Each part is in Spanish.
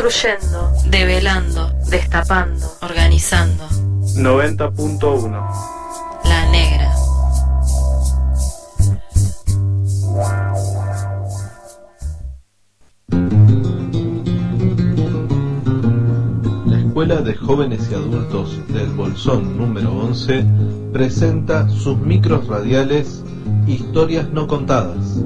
Construyendo, develando, destapando. organizando. 90.1 La negra. La Escuela de Jóvenes y Adultos del Bolsón número 11 presenta sus micros radiales Historias no contadas.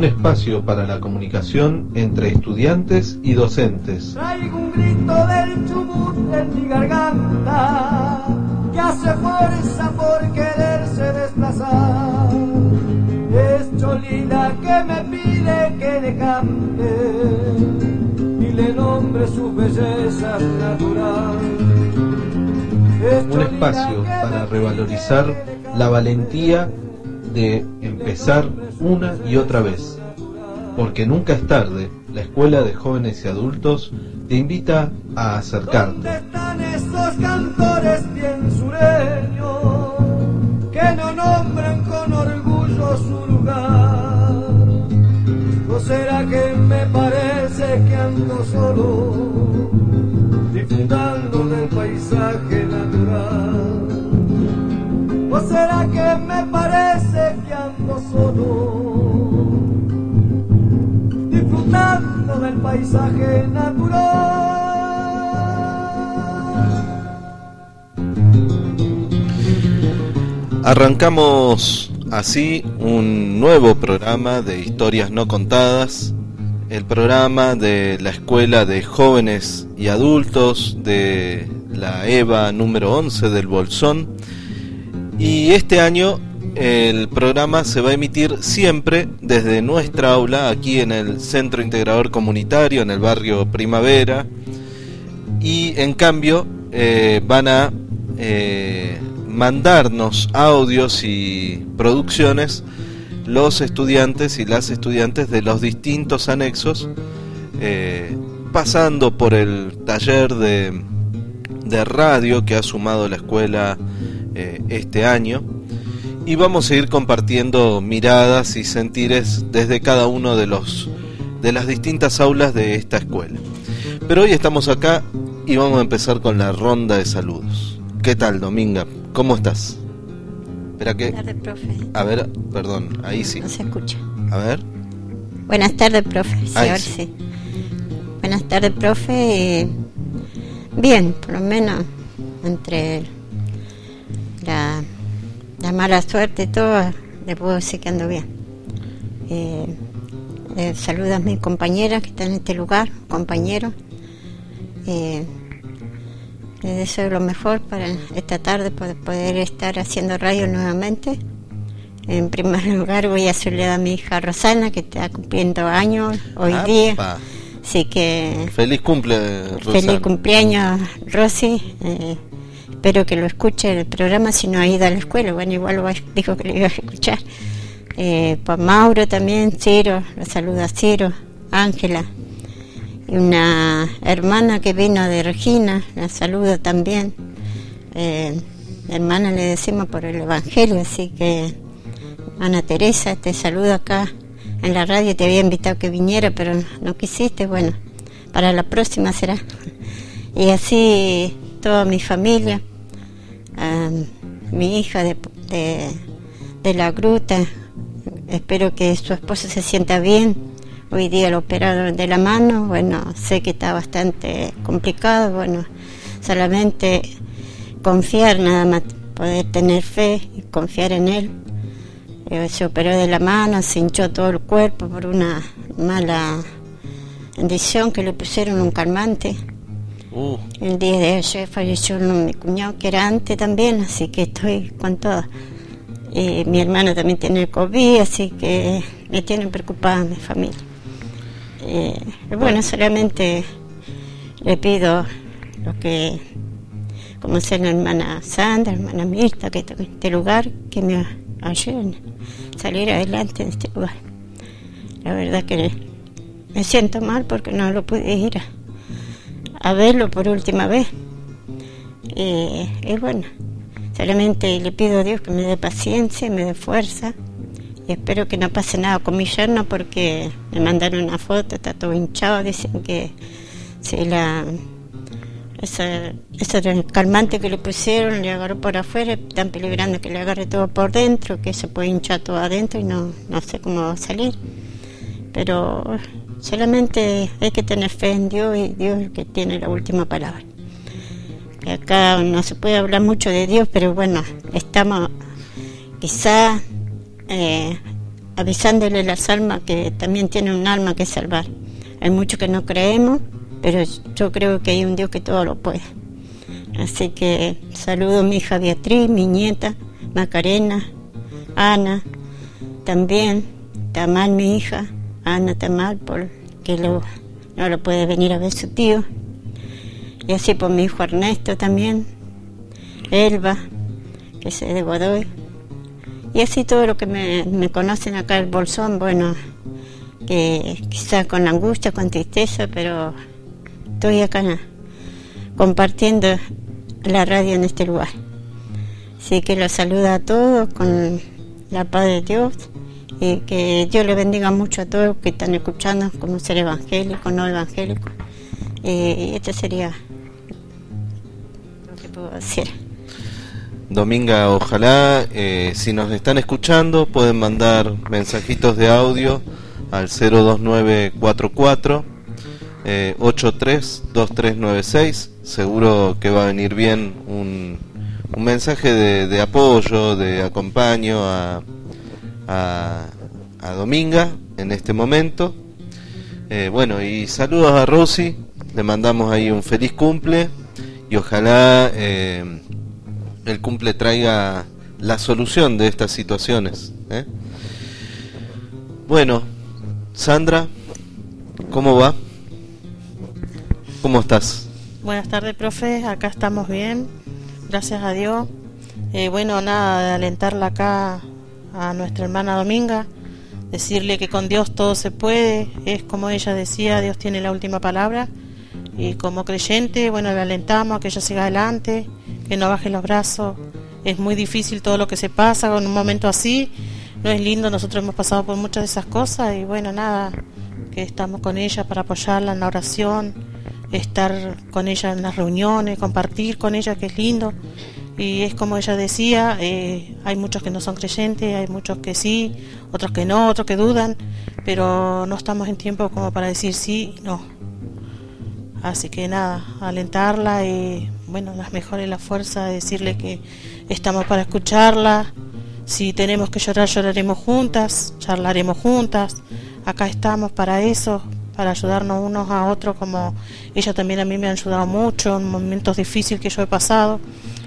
Un espacio para la comunicación entre estudiantes y docentes. Traigo un grito del chubut en mi garganta que hace fuerza por quererse desplazar. Es Cholila que me pide que le cante y le nombre su belleza natural. Es Un espacio para revalorizar la valentía de empezar una y otra vez. Porque nunca es tarde, la Escuela de Jóvenes y Adultos te invita a ¿Dónde acercarte. están esos cantores bien sureños que no nombran con orgullo su lugar? ¿O será que me parece que ando solo, disfrutando del paisaje natural? ¿O será que me parece que ando solo, del paisaje natural? Arrancamos así un nuevo programa de historias no contadas, el programa de la Escuela de Jóvenes y Adultos de la EVA número 11 del Bolsón. Y este año el programa se va a emitir siempre desde nuestra aula, aquí en el Centro Integrador Comunitario, en el barrio Primavera. Y en cambio eh, van a eh, mandarnos audios y producciones los estudiantes y las estudiantes de los distintos anexos, eh, pasando por el taller de, de radio que ha sumado la escuela este año. Y vamos a ir compartiendo miradas y sentires desde cada uno de los de las distintas aulas de esta escuela. Pero hoy estamos acá y vamos a empezar con la ronda de saludos. ¿Qué tal, Dominga? ¿Cómo estás? Espera que Buenas tardes, profe. a ver, perdón, ahí sí. No se escucha. A ver. Buenas tardes, profe. Sí, Ahí ahora sí. sí. Buenas tardes, profe. Bien, por lo menos entre la, la mala suerte y todo, le puedo decir que ando bien. Eh, eh, saludo a mis compañeras que están en este lugar, compañeros. Eh, les deseo lo mejor para esta tarde poder, poder estar haciendo radio nuevamente. En primer lugar voy a saludar a mi hija Rosana que está cumpliendo años hoy día. Así que Feliz cumple, Rosana. feliz cumpleaños Rosy. Eh, espero que lo escuche el programa si no ha ido a la escuela. Bueno, igual lo dijo que lo iba a escuchar. Eh, pues Mauro también, Ciro, lo saluda Ciro, Ángela. Y una hermana que vino de Regina, la saludo también. Eh, hermana le decimos por el Evangelio, así que Ana Teresa, te saludo acá en la radio, te había invitado que viniera, pero no quisiste, bueno, para la próxima será. Y así toda mi familia, ah, mi hija de, de, de la gruta, espero que su esposo se sienta bien. Hoy día lo operaron de la mano, bueno, sé que está bastante complicado, bueno, solamente confiar nada más, poder tener fe y confiar en él. Eh, se operó de la mano, se hinchó todo el cuerpo por una mala condición que le pusieron un calmante. Uh, El día de ayer falleció mi cuñado que era antes también, así que estoy con todo. Y mi hermano también tiene COVID, así que me tienen preocupada mi familia. Eh, bueno, solamente le pido lo que, como sea la hermana Sandra, hermana Mirta, que en este lugar, que me ayuden a salir adelante en este lugar. La verdad que me siento mal porque no lo pude ir a, a verlo por última vez. Y, y bueno, solamente le pido a Dios que me dé paciencia, me dé fuerza Y espero que no pase nada con mi yerno porque me mandaron una foto, está todo hinchado, dicen que si la ese, ese calmante que le pusieron le agarró por afuera, están peligrando que le agarre todo por dentro, que se puede hinchar todo adentro y no, no sé cómo va a salir. Pero solamente hay que tener fe en Dios y Dios es el que tiene la última palabra. Acá no se puede hablar mucho de Dios, pero bueno, estamos quizá eh, avisándole las almas que también tienen un alma que salvar. Hay muchos que no creemos pero yo creo que hay un Dios que todo lo puede. Así que saludo a mi hija Beatriz, mi nieta, Macarena, Ana, también, Tamal, mi hija, Ana Tamal, porque lo, no lo puede venir a ver su tío. Y así por mi hijo Ernesto también, Elba, que es de Godoy. Y así todo lo que me, me conocen acá el Bolsón, bueno, que quizás con angustia, con tristeza, pero estoy acá compartiendo la radio en este lugar. Así que los saluda a todos con la paz de Dios y que Dios le bendiga mucho a todos que están escuchando como ser evangélico, no evangélico. Y esto sería lo que puedo decir. Dominga, ojalá eh, si nos están escuchando pueden mandar mensajitos de audio al 02944 eh, 832396. Seguro que va a venir bien un, un mensaje de, de, apoyo, de acompaño a, a, Dominga en este momento. Eh, bueno, y saludos a Rosy, le mandamos ahí un feliz cumple y ojalá eh, el cumple traiga la solución de estas situaciones. ¿eh? Bueno, Sandra, ¿cómo va? ¿Cómo estás? Buenas tardes, profe. Acá estamos bien. Gracias a Dios. Bueno, nada, de alentarla acá a nuestra hermana Dominga. Decirle que con Dios todo se puede. Es como ella decía, Dios tiene la última palabra. Y como creyente, bueno, le alentamos a que ella siga adelante, que no baje los brazos. Es muy difícil todo lo que se pasa en un momento así. No es lindo, nosotros hemos pasado por muchas de esas cosas y bueno, nada, que estamos con ella para apoyarla en la oración estar con ella en las reuniones, compartir con ella, que es lindo. Y es como ella decía, eh, hay muchos que no son creyentes, hay muchos que sí, otros que no, otros que dudan, pero no estamos en tiempo como para decir sí no. Así que nada, alentarla y bueno, las mejores la fuerza de decirle que estamos para escucharla. Si tenemos que llorar, lloraremos juntas, charlaremos juntas. Acá estamos para eso, para ayudarnos unos a otros, como ella también a mí me ha ayudado mucho en momentos difíciles que yo he pasado.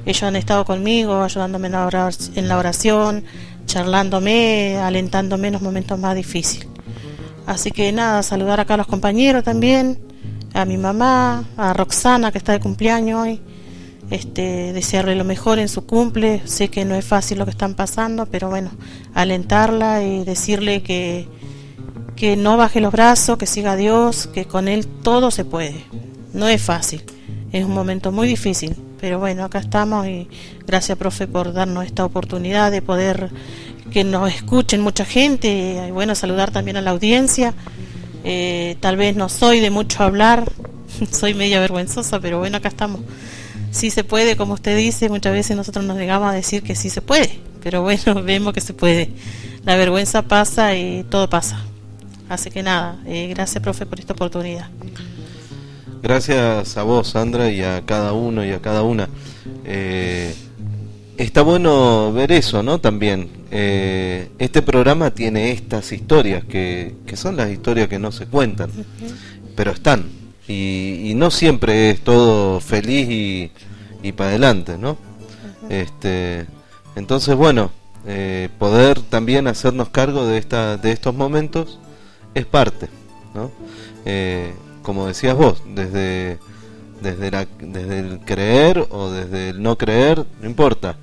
Ellos han estado conmigo, ayudándome en la oración, charlándome, alentándome en los momentos más difíciles. Así que nada, saludar acá a los compañeros también, a mi mamá, a Roxana que está de cumpleaños hoy, este, desearle lo mejor en su cumple. Sé que no es fácil lo que están pasando, pero bueno, alentarla y decirle que que no baje los brazos, que siga Dios, que con Él todo se puede. No es fácil, es un momento muy difícil, pero bueno, acá estamos y gracias, profe, por darnos esta oportunidad de poder que nos escuchen mucha gente y bueno, saludar también a la audiencia. Eh, tal vez no soy de mucho hablar, soy media vergüenzosa, pero bueno, acá estamos. Sí se puede, como usted dice, muchas veces nosotros nos llegamos a decir que sí se puede, pero bueno, vemos que se puede. La vergüenza pasa y todo pasa. Así que nada, eh, gracias profe por esta oportunidad. Gracias a vos, Sandra, y a cada uno y a cada una. Eh, está bueno ver eso, ¿no? También. Eh, este programa tiene estas historias, que, que, son las historias que no se cuentan, uh -huh. pero están. Y, y, no siempre es todo feliz y, y para adelante, ¿no? Uh -huh. este, entonces, bueno, eh, poder también hacernos cargo de, esta, de estos momentos es parte, ¿no? Eh, como decías vos, desde, desde, la, desde el creer o desde el no creer, no importa.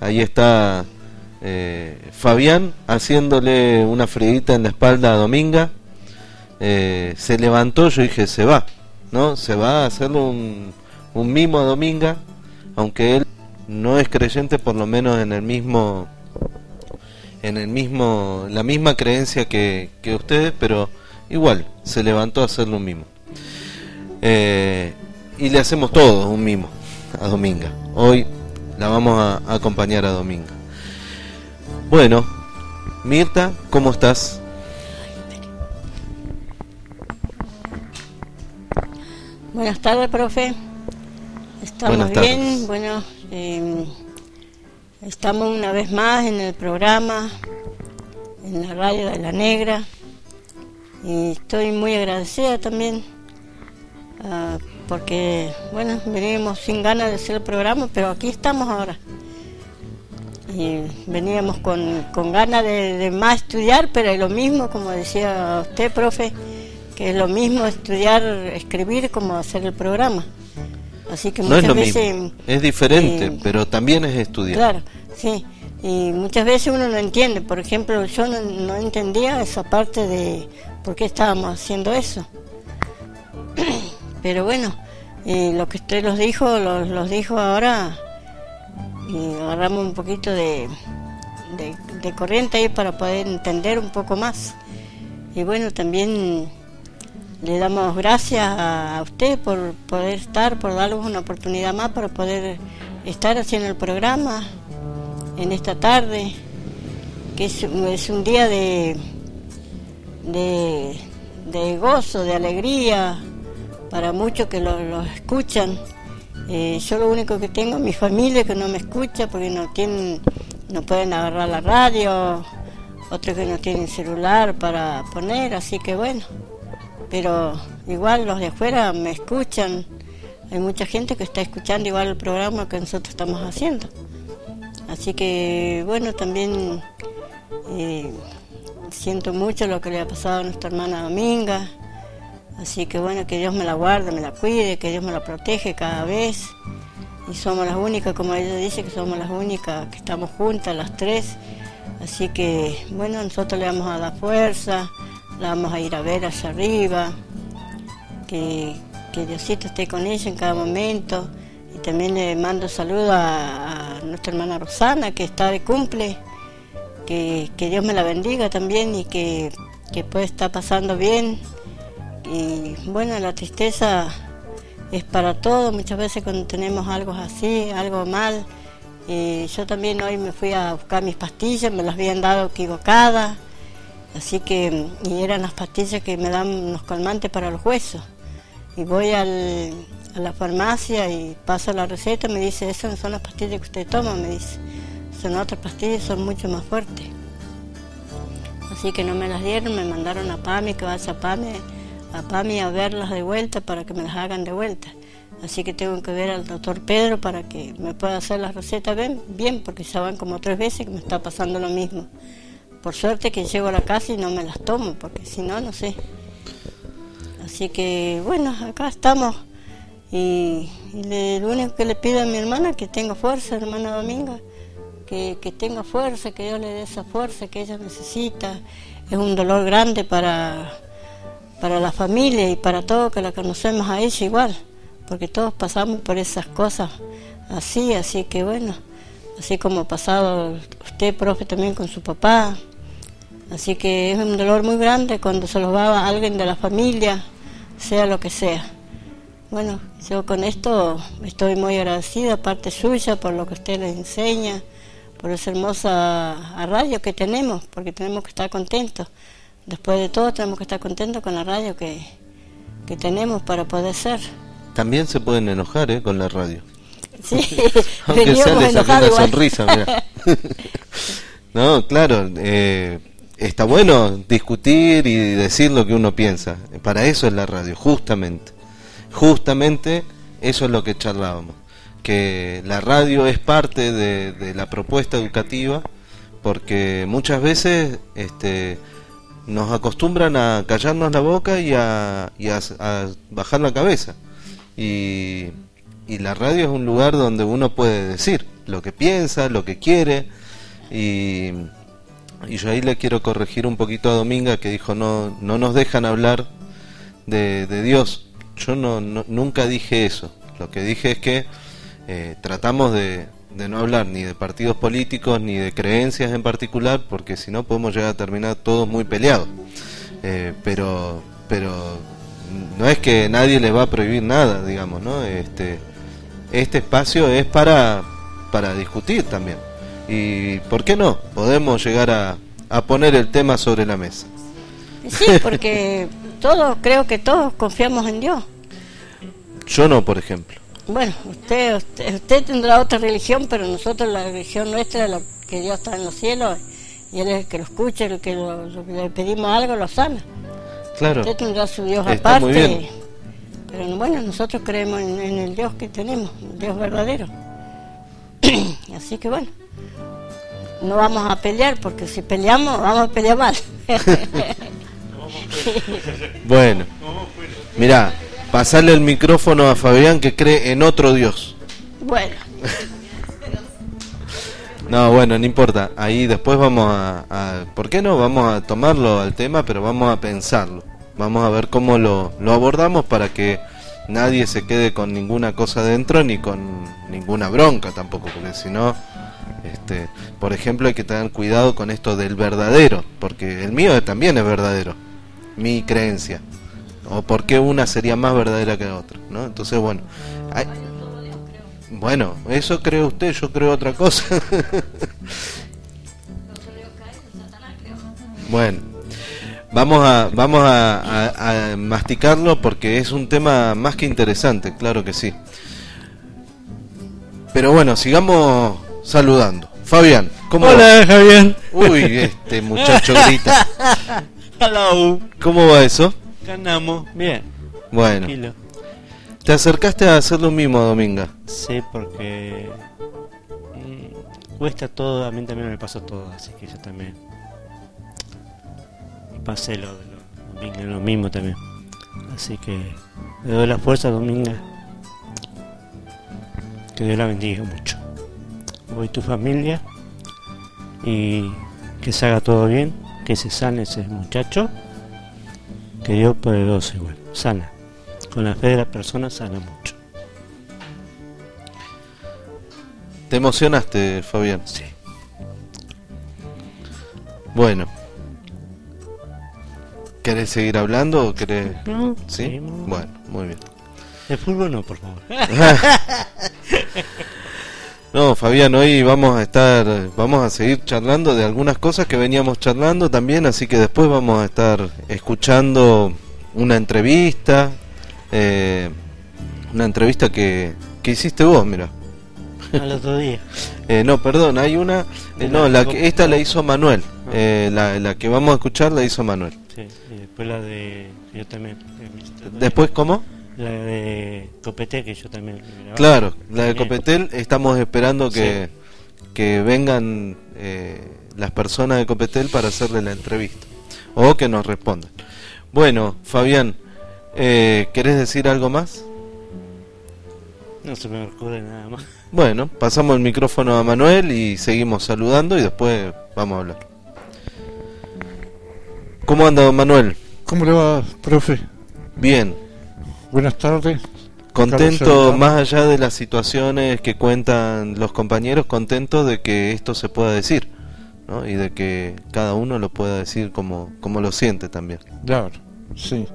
Ahí está eh, Fabián haciéndole una fridita en la espalda a Dominga. Eh, se levantó, yo dije, se va, ¿no? Se va a hacerle un, un mimo a Dominga, aunque él no es creyente, por lo menos en el mismo en el mismo, la misma creencia que, que ustedes, pero igual se levantó a hacer lo mismo. Eh, y le hacemos todos un mimo a Dominga. Hoy la vamos a, a acompañar a Dominga. Bueno, Mirta, ¿cómo estás? Buenas tardes, profe. Estamos Buenas tardes. bien. Bueno, eh, estamos una vez más en el programa, en la radio de La Negra. Y estoy muy agradecida también, ah, porque, bueno, venimos sin ganas de hacer el programa, pero aquí estamos ahora. Y veníamos con, con ganas de, de más estudiar, pero es lo mismo, como decía usted, profe, que es lo mismo estudiar, escribir, como hacer el programa. Así que No muchas es lo veces... mismo, es diferente, eh, pero también es estudiar. Claro, sí. Y muchas veces uno no entiende. Por ejemplo, yo no, no entendía esa parte de por qué estábamos haciendo eso. Pero bueno, eh, lo que usted los dijo, los, los dijo ahora y agarramos un poquito de, de, corriente ahí para poder entender un poco más. Y bueno, también le damos gracias a, a usted por poder estar, por darnos una oportunidad más para poder estar haciendo el programa en esta tarde, que es, es un día de, de, de gozo, de alegría para muchos que lo, escuchan. Eh, yo lo único que tengo es mi familia que no me escucha porque no tienen, no pueden agarrar la radio, otros que no tienen celular para poner, así que bueno, pero igual los de afuera me escuchan, hay mucha gente que está escuchando igual el programa que nosotros estamos haciendo. Así que bueno, también eh, siento mucho lo que le ha pasado a nuestra hermana Dominga. Así que bueno, que Dios me la guarde, me la cuide, que Dios me la protege cada vez. Y somos las únicas, como ella dice, que somos las únicas que estamos juntas, las tres. Así que bueno, nosotros le vamos a dar fuerza, la vamos a ir a ver allá arriba. Que, Diosito esté con ella en cada momento. Y también le mando saludos a, nuestra hermana Rosana, que está de cumple. Que, Dios me la bendiga también y que, que pueda estar pasando bien. Y bueno, la tristeza es para todos, muchas veces cuando tenemos algo así, algo mal. Y yo también hoy me fui a buscar mis pastillas, me las habían dado equivocadas, así que, eran las pastillas que me dan unos calmantes para los huesos. Y voy a la farmacia y paso la receta, me dice, esas no son las pastillas que usted toma, me dice, son otras pastillas, son mucho más fuertes. Así que no me las dieron, me mandaron a PAMI, que vaya a PAMI, a PAMI a verlas de vuelta para que me las hagan de vuelta. Así que tengo que ver al doctor Pedro para que me pueda hacer las recetas bien, bien, porque ya van como tres veces que me está pasando lo mismo. Por suerte que llego a la casa y no me las tomo, porque si no, no sé. Así que bueno, acá estamos. Y, lo único que le pido a mi hermana que tenga fuerza, hermana Dominga, que, que tenga fuerza, que Dios le dé esa fuerza que ella necesita. Es un dolor grande para, para la familia y para todos que la conocemos a ella igual, porque todos pasamos por esas cosas así, así que bueno, así como ha pasado usted, profe, también con su papá. Así que es un dolor muy grande cuando se los va a alguien de la familia, sea lo que sea. Bueno, yo con esto estoy muy agradecida, parte suya, por lo que usted le enseña, por esa hermosa radio que tenemos, porque tenemos que estar contentos. Después de todo, tenemos que estar contentos con la radio que, que tenemos para poder ser. También se pueden enojar ¿eh? con la radio. Sí, Aunque sea veníamos le saqué enojados una sonrisa, mira. no, claro, eh, está bueno discutir y decir lo que uno piensa. Para eso es la radio, justamente. Justamente eso es lo que charlábamos. Que la radio es parte de, de la propuesta educativa porque muchas veces este, nos acostumbran a callarnos la boca y a, bajar la cabeza. Y, y la radio es un lugar donde uno puede decir lo que piensa, lo que quiere. Y, yo ahí le quiero corregir un poquito a Dominga que dijo no, no nos dejan hablar de, de Dios. Yo no, no- nunca dije eso. Lo que dije es que eh, tratamos de, de no hablar ni de partidos políticos ni de creencias en particular, porque si no podemos llegar a terminar todos muy peleados. Eh, pero, pero no es que nadie les va a prohibir nada, digamos, ¿no? Este, este espacio es para, para discutir también. Y ¿por qué no? Podemos llegar a, a poner el tema sobre la mesa. Sí, porque todos, creo que todos confiamos en Dios. Yo no, por ejemplo. Bueno, usted, usted, usted tendrá otra religión, pero nosotros la religión nuestra es la que Dios está en los cielos y Él es el que lo escucha, el que lo- lo- le pedimos algo, lo sana. Claro. Usted tendrá su Dios Está aparte. Pero bueno, nosotros creemos en, en el Dios que tenemos, el Dios verdadero. Así que bueno, no vamos a pelear, porque si peleamos, vamos a pelear mal. Bueno, mira, pasarle el micrófono a Fabián que cree en otro Dios. bueno, No, bueno, no importa. Ahí después vamos a, a- ¿Por qué no? Vamos a tomarlo al tema, pero vamos a pensarlo. Vamos a ver cómo lo, lo abordamos para que nadie se quede con ninguna cosa dentro ni con ninguna bronca tampoco, porque si no, este, por ejemplo, hay que tener cuidado con esto del verdadero, porque el mío también es verdadero, mi creencia. O por qué una sería más verdadera que la otra, ¿no? Entonces, bueno, hay- bueno, eso cree usted, yo creo otra cosa. bueno, vamos a vamos a, a- a masticarlo porque es un tema más que interesante, claro que sí. Pero bueno, sigamos saludando. Fabian, ¿cómo va? Hola, Javier. Uy, este muchacho grita. Hello. ¿Cómo va eso? Ganamos. Bien. Bueno, Tranquilo. te acercaste a hacer lo mismo, Dominga. Sí, porque mm, cuesta todo, a mí también me pasó todo, así que yo también pasé lo de lo, Dominga, lo mismo también. Así que le doy la fuerza Dominga. Que Dios la bendiga mucho. Voy tu familia y que se haga todo bien, que se sane ese muchacho, que Dios poderoso igual, sana. Con la fe de la persona sana mucho. Te emocionaste, Fabián. Sí. Bueno. ¿Querés seguir hablando o querés...? No, ¿Sí? seguimos. Bueno, muy bien. De fútbol no, por favor. No, Fabián, hoy vamos a estar, vamos a seguir charlando de algunas cosas que veníamos charlando también, así que después vamos a estar escuchando una entrevista, eh, una entrevista que, que hiciste vos, mira. Al otro día. Eh, no, perdón, hay una, eh, no, la que, esta la hizo Manuel, eh, la, la que vamos a escuchar la hizo Manuel. Sí, y después la de. Yo también. Después, ¿cómo? La de Copete, que yo también. Claro, la de. Copetel, estamos esperando que, que vengan eh, las personas de Copetel para hacerle la entrevista o que nos respondan. Bueno, Fabián, eh, ¿querés decir algo más? No se me ocurre nada más. Bueno, pasamos el micrófono a Manuel y seguimos saludando y después vamos a hablar. ¿Cómo anda, don Manuel? ¿Cómo le va, profe? Bien, Buenas tardes. contento más allá de las situaciones que cuentan los compañeros, contento de que esto se pueda decir. ¿no? y de que cada uno lo pueda decir como, como lo siente también. Claro, sí.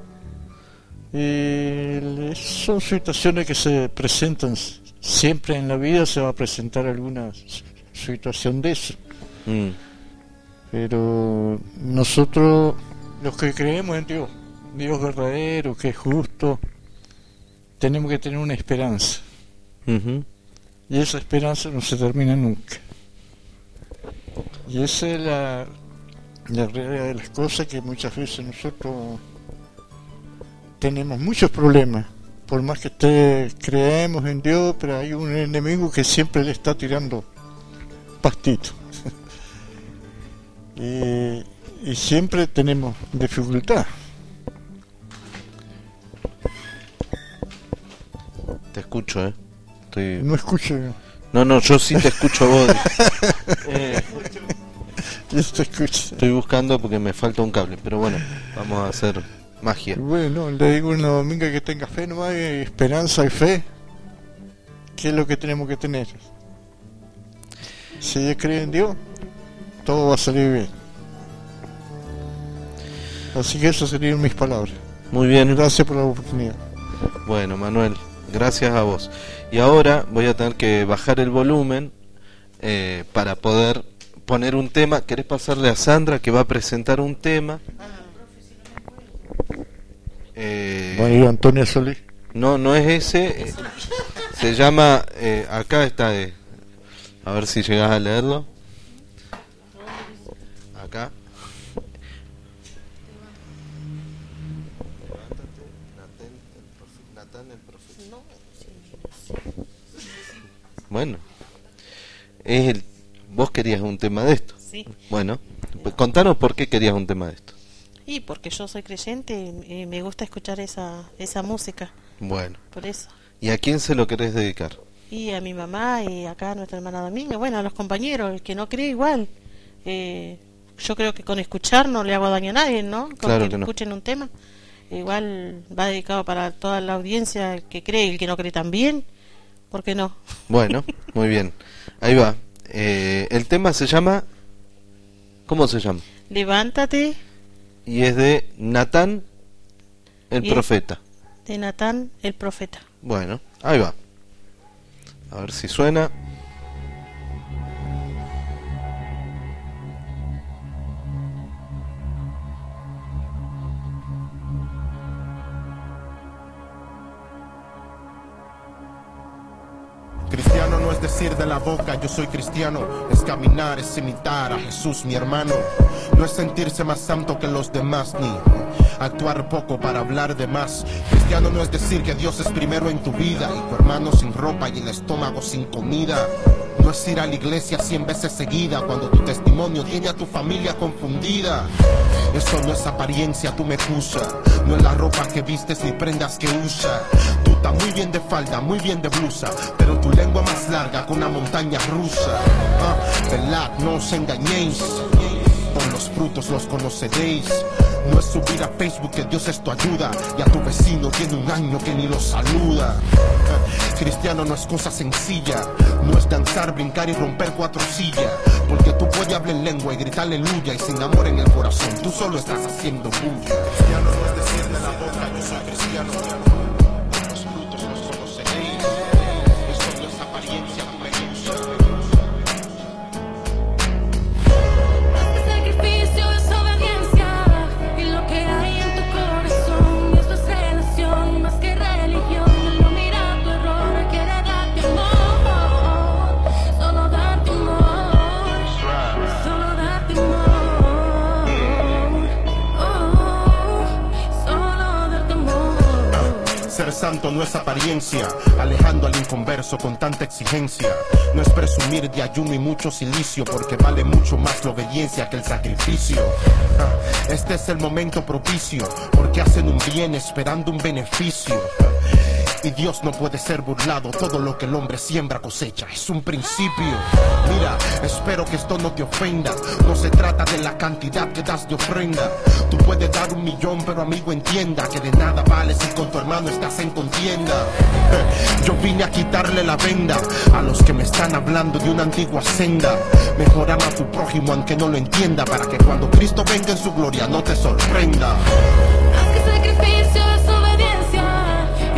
Y son situaciones que se presentan siempre en la vida, se va a presentar alguna situación de eso. Mm, Pero nosotros, los que creemos en Dios, Dios verdadero, que es justo, tenemos que tener una esperanza. Y esa esperanza no se termina nunca. Y esa es la, la realidad de las cosas que muchas veces nosotros tenemos muchos problemas. Por más que esté, creemos en Dios, pero hay un enemigo que siempre le está tirando pastito. y, y siempre tenemos dificultad. Te escucho, ¿eh? Estoy... No escucho, No, no, yo sí te escucho a vos. Eh, yo te escucho. estoy buscando porque me falta un cable, pero bueno, vamos a hacer magia. Bueno, le digo una dominga que tenga fe nomás, y esperanza y fe, que es lo que tenemos que tener. Si ella cree en Dios, todo va a salir bien. Así que esas serían mis palabras. Muy bien. Gracias por la oportunidad. Bueno, Manuel, gracias a vos. Y ahora voy a tener que bajar el volumen eh, para poder poner un tema. ¿Querés pasarle a Sandra que va a presentar un tema? Eh, ir Antonio Solís. no, no es ese. eh, se llama. eh, acá está. a ver si llegas a leerlo. Acá. Bueno, es el, vos querías un tema de esto. Sí. Bueno, pues contanos por qué querías un tema de esto. Y porque yo soy creyente y, me gusta escuchar esa, esa música, Bueno, por eso. ¿y a quién se lo querés dedicar? Y a mi mamá y acá a nuestra hermana Dominga, bueno, a los compañeros, el que no cree igual. Eh, yo creo que con escuchar no le hago daño a nadie, ¿no? Con Claro que, que no. escuchen un tema. Igual va dedicado para toda la audiencia, el que cree y el que no cree también. ¿Por qué no? Bueno, muy bien. Ahí va. Eh, el tema se llama... ¿Cómo se llama? Levántate Y es de Natán, el profeta. de Natán el profeta. Bueno, ahí va. A ver si suena. Cristiano no es decir de la boca yo soy cristiano, es caminar, es imitar a Jesús mi hermano. No es sentirse más santo que los demás ni actuar poco para hablar de más. Cristiano no es decir que Dios es primero en tu vida y tu hermano sin ropa y el estómago sin comida. No es ir a la iglesia cien veces seguida cuando tu testimonio tiene a tu familia confundida. Eso no es apariencia, tú me acusa. No es la ropa que vistes ni prendas que usa. Tú estás muy bien de falda, muy bien de blusa, pero tu lengua más larga que una montaña rusa. Ah, velad, no os engañéis. Por los frutos los conoceréis. No es subir a Facebook que Dios es tu ayuda y a tu vecino tiene un año que ni lo saluda. Ah, Cristiano no es cosa sencilla, no es danzar, brincar y romper cuatro sillas. Porque tú puedes hablar en lengua y gritar aleluya y sin amor en el corazón tú solo estás haciendo bulla. Cristiano no es decir de la boca yo soy cristiano. Santo no es apariencia, alejando al inconverso con tanta exigencia. No es presumir de ayuno y mucho silicio, porque vale mucho más la obediencia que el sacrificio. Ah, Este es el momento propicio, porque hacen un bien esperando un beneficio. Y Dios no puede ser burlado, todo lo que el hombre siembra cosecha, es un principio. Mira, espero que esto no te ofenda, no se trata de la cantidad que das de ofrenda. Tú puedes dar un millón, pero amigo entienda que de nada vale si con tu hermano estás en contienda. Yo vine a quitarle la venda a los que me están hablando de una antigua senda. Mejor ama a tu prójimo aunque no lo entienda, para que cuando Cristo venga en su gloria no te sorprenda.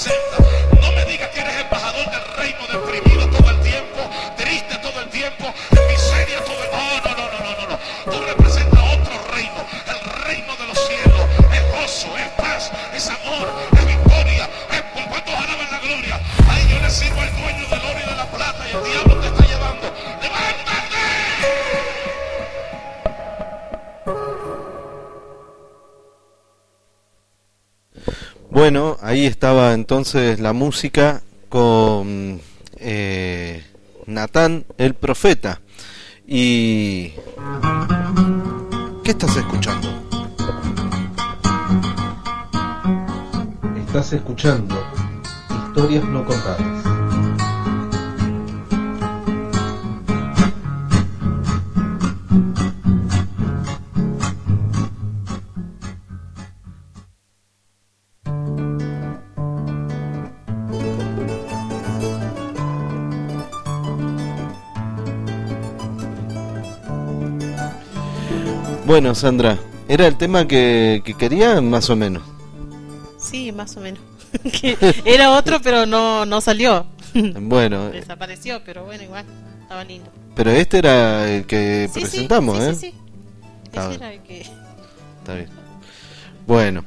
No me digas que eres embajador del reino, deprimido todo el tiempo, triste todo el tiempo, en miseria todo el No, no, no, no, no, no, no. Tú representas otro reino, el reino de los cielos. Es gozo, es paz, es amor, es victoria. Es por cuanto alaban la gloria. Ahí yo le sirvo al dueño del oro y de la plata y el diablo te está llevando. ¡Levántate! Bueno, ahí estaba entonces la música con eh, Natán el profeta. Y... ¿Qué estás escuchando? Estás escuchando historias no contadas. Bueno, Sandra, ¿era el tema que, que quería más o menos? Sí, más o menos. Era otro, pero no, no salió. Bueno, eh, Desapareció, pero bueno, igual, estaba lindo. pero este era el que Sí, presentamos, sí, ¿eh? sí, sí. Está Ese era el que... Está bien. Bueno.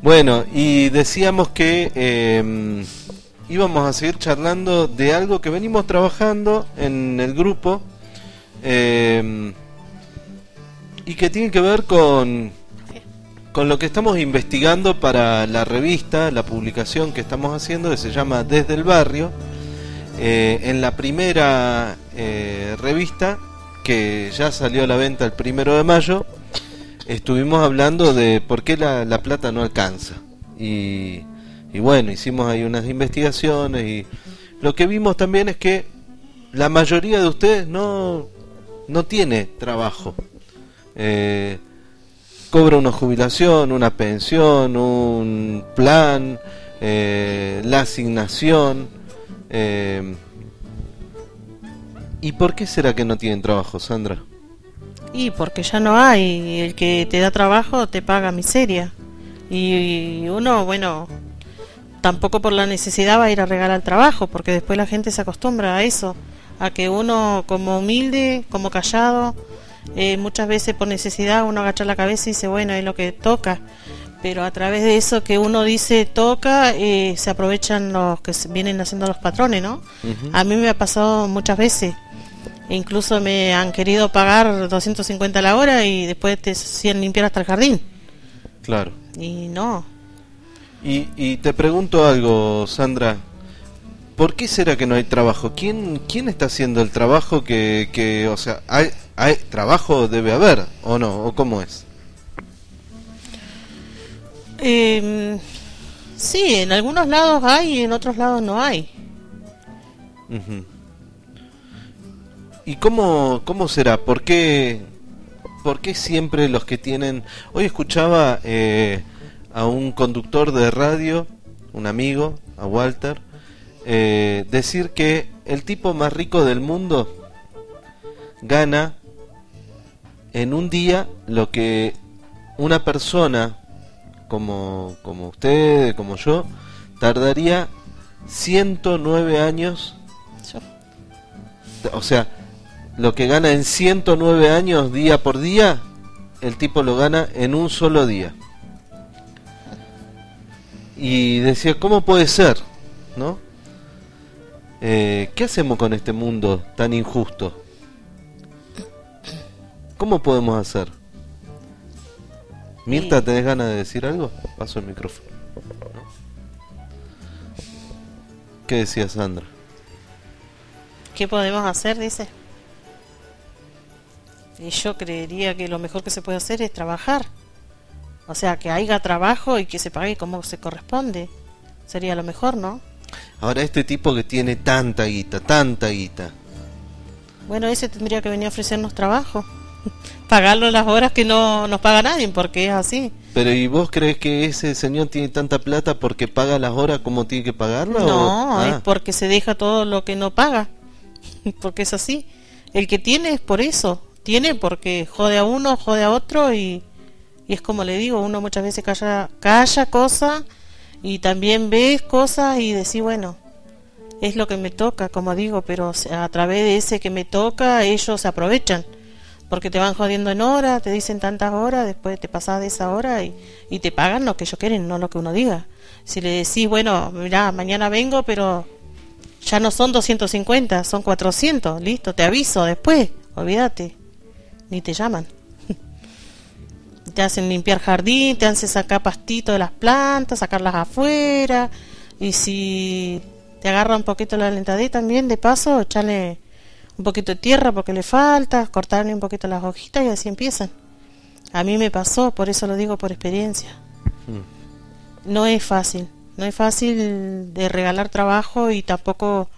Bueno, y decíamos que eh, íbamos a seguir charlando de algo que venimos trabajando en el grupo eh, y que tiene que ver con, con lo que estamos investigando para la revista, la publicación que estamos haciendo que se llama Desde el Barrio. Eh, en la primera eh, revista que ya salió a la venta el primero de mayo, estuvimos hablando de por qué la, la plata no alcanza. Y, y bueno, hicimos ahí unas investigaciones y lo que vimos también es que la mayoría de ustedes no, no tiene trabajo. Eh, cobra una jubilación, una pensión, un plan, eh, la asignación. eh, ¿Y por qué será que no tienen trabajo, Sandra? Y porque ya no hay, el que te da trabajo te paga miseria. Y uno, bueno, tampoco por la necesidad va a ir a regalar trabajo, porque después la gente se acostumbra a eso, a que uno como humilde, como callado, eh, muchas veces por necesidad uno agacha la cabeza y dice, bueno, es lo que toca. Pero a través de eso que uno dice toca, eh, se aprovechan los que vienen haciendo los patrones, ¿no? A mí me ha pasado muchas veces. E incluso me han querido pagar 250 la hora y después te hacían limpiar hasta el jardín. Claro. Y no. Y, y te pregunto algo, Sandra. ¿Por qué será que no hay trabajo? ¿Quién, quién está haciendo el trabajo que, que o sea, hay, hay trabajo debe haber o no? ¿O cómo es? Eh, sí, en algunos lados hay y en otros lados no hay. ¿Y cómo, cómo será? ¿Por qué, ¿Por qué siempre los que tienen... Hoy escuchaba eh, a un conductor de radio, un amigo, a Walter, eh, decir que el tipo más rico del mundo gana en un día lo que una persona como, como usted, como yo, tardaría 109 años. O sea, lo que gana en 109 años día por día, el tipo lo gana en un solo día. Y decía, ¿cómo puede ser? ¿No? Eh, ¿Qué hacemos con este mundo tan injusto? ¿Cómo podemos hacer? Mirta, ¿tenés ganas de decir algo? Paso el micrófono. ¿No? ¿Qué decía Sandra? ¿Qué podemos hacer? Dice. Y yo creería que lo mejor que se puede hacer es trabajar. O sea, que haya trabajo y que se pague como se corresponde. Sería lo mejor, ¿no? Ahora este tipo que tiene tanta guita, tanta guita. Bueno, ese tendría que venir a ofrecernos trabajo. Pagarlo las horas que no nos paga nadie, porque es así. Pero ¿y vos crees que ese señor tiene tanta plata porque paga las horas como tiene que pagarla? o- No, Ah, es porque se deja todo lo que no paga. porque es así. El que tiene es por eso. Tiene porque jode a uno, jode a otro y, y es como le digo, uno muchas veces calla, calla cosas y también ves cosas y decís, bueno, es lo que me toca, como digo, pero a través de ese que me toca ellos se aprovechan. Porque te van jodiendo en horas, te dicen tantas horas, después te pasas de esa hora y, y te pagan lo que ellos quieren, no lo que uno diga. Si le decís, bueno, mira, mañana vengo, pero ya no son 250, son 400, listo, te aviso después, olvídate, ni te llaman. te hacen limpiar jardín, te hacen sacar pastito de las plantas, sacarlas afuera, y si te agarra un poquito la alentadita también, de paso, echarle un poquito de tierra porque le falta, cortarle un poquito las hojitas y así empiezan. A mí me pasó, por eso lo digo por experiencia. No es fácil, no es fácil de regalar trabajo y tampoco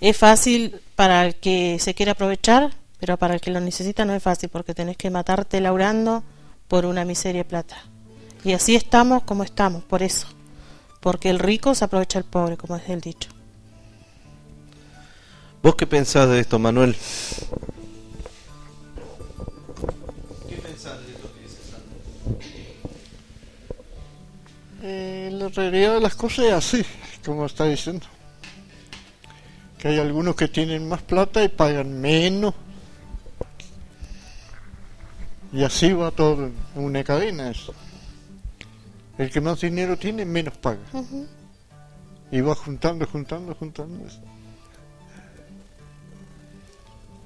es fácil para el que se quiere aprovechar, pero para el que lo necesita no es fácil porque tenés que matarte laburando por una miseria de plata. Y así estamos como estamos, por eso. Porque el rico se aprovecha del pobre, como es el dicho. ¿Vos qué pensás de esto, Manuel? Eh, la realidad de las cosas es así, como está diciendo. Que hay algunos que tienen más plata y pagan menos. Y así va todo en una cadena eso. El que más dinero tiene, menos paga. Y va juntando, juntando, juntando.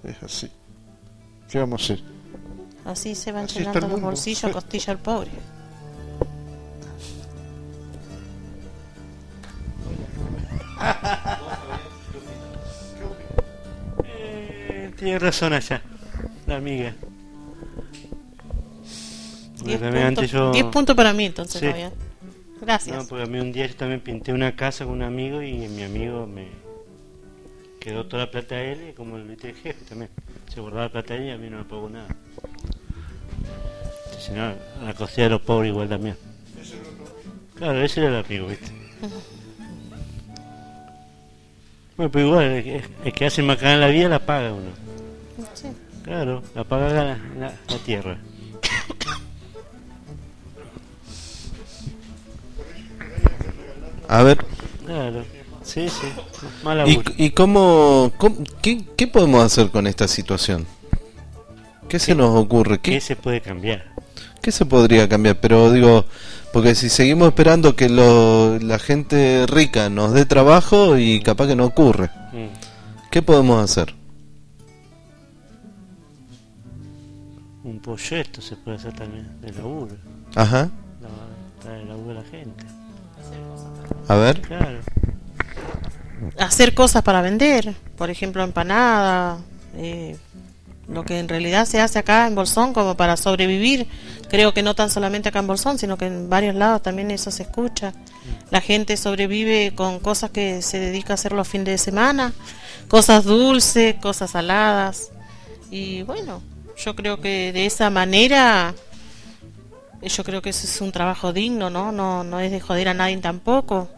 Es así. ¿Qué vamos a hacer? Así se van Así llenando los bolsillos a costilla al pobre. Eh, tiene razón allá, la amiga. Porque 10 también puntos, yo- 10 puntos para mí, entonces, Sí. Gracias. No, porque a mí un día yo también pinté una casa con un amigo y mi amigo me quedó toda la plata a él y como el jefe también. Se guardaba la plata a él y a mí no me pagó nada. Si no, la costilla de los pobres igual también. Claro, ese era el amigo, viste. Bueno, pero igual, el que, el que hace macana en la vida la paga uno. Sí. Claro, la paga la, la- la tierra. A ver, Claro, sí, sí. Más ¿y, y cómo, cómo- qué, qué podemos hacer con esta situación? ¿Qué se nos ocurre? ¿Qué, ¿Qué se puede cambiar? ¿Qué se podría cambiar? Pero digo, porque si seguimos esperando que lo- la gente rica nos dé trabajo y capaz que no ocurre, Mm. ¿qué podemos hacer? Un proyecto se puede hacer también de laburo. Ajá, La, traer laburo a la gente. a ver. Claro. Hacer cosas para vender, por ejemplo empanada, eh, lo que en realidad se hace acá en Bolsón como para sobrevivir, creo que no tan solamente acá en Bolsón, sino que en varios lados también eso se escucha. La gente sobrevive con cosas que se dedica a hacer los fines de semana, cosas dulces, cosas saladas, y bueno, yo creo que de esa manera yo creo que eso es un trabajo digno, ¿no? No, no es de joder a nadie tampoco.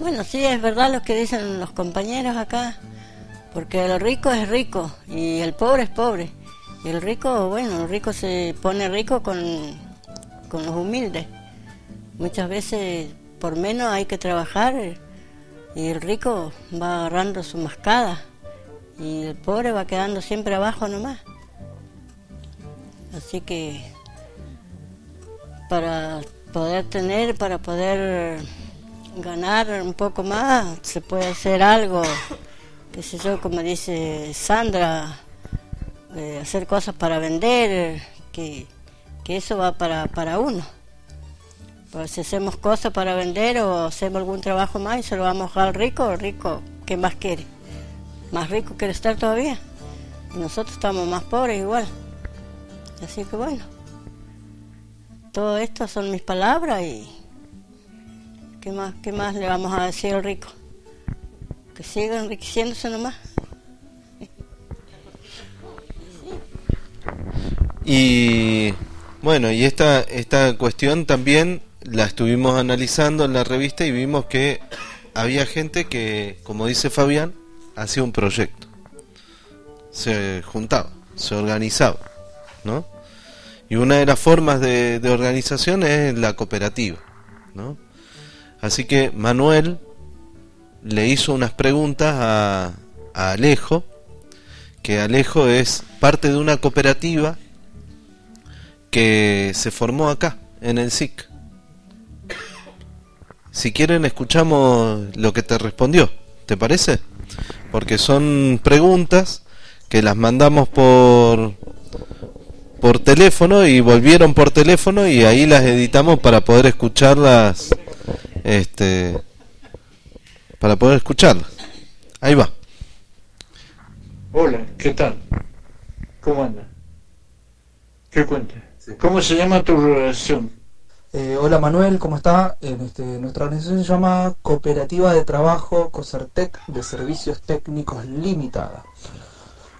Bueno, sí, es verdad lo que dicen los compañeros acá, porque el rico es rico y el pobre es pobre. Y el rico, bueno, el rico se pone rico con, con los humildes. Muchas veces por menos hay que trabajar y el rico va agarrando su mascada y el pobre va quedando siempre abajo nomás. Así que para poder tener, para poder ganar un poco más, se puede hacer algo, qué sé yo, como dice Sandra, hacer cosas para vender, que, que eso va para, para uno. Pues si hacemos cosas para vender o hacemos algún trabajo más y se lo vamos a al rico, rico, ¿qué más quiere? Más rico quiere estar todavía. Y nosotros estamos más pobres igual. Así que bueno, todo esto son mis palabras y ¿qué más, qué más le vamos a decir al rico? Que siga enriqueciéndose nomás. Y bueno, y esta, esta cuestión también la estuvimos analizando en la revista y vimos que había gente que, como dice Fabián, hacía un proyecto. Se juntaba, se organizaba, ¿no? Y una de las formas de, de organización es la cooperativa, ¿no? Así que Manuel le hizo unas preguntas a, Alejo, que Alejo es parte de una cooperativa que se formó acá, en el SIC. Si quieren, escuchamos lo que te respondió. ¿Te parece? porque son preguntas que las mandamos por por teléfono y volvieron por teléfono y ahí las editamos para poder escucharlas este para poder escucharlas. Ahí va. Hola, ¿qué tal? ¿Cómo anda? ¿Qué cuenta? ¿Cómo se llama tu relación? Eh, hola Manuel, ¿cómo está? Eh, este, nuestra organización se llama Cooperativa de Trabajo COSERTEC de Servicios Técnicos Limitada.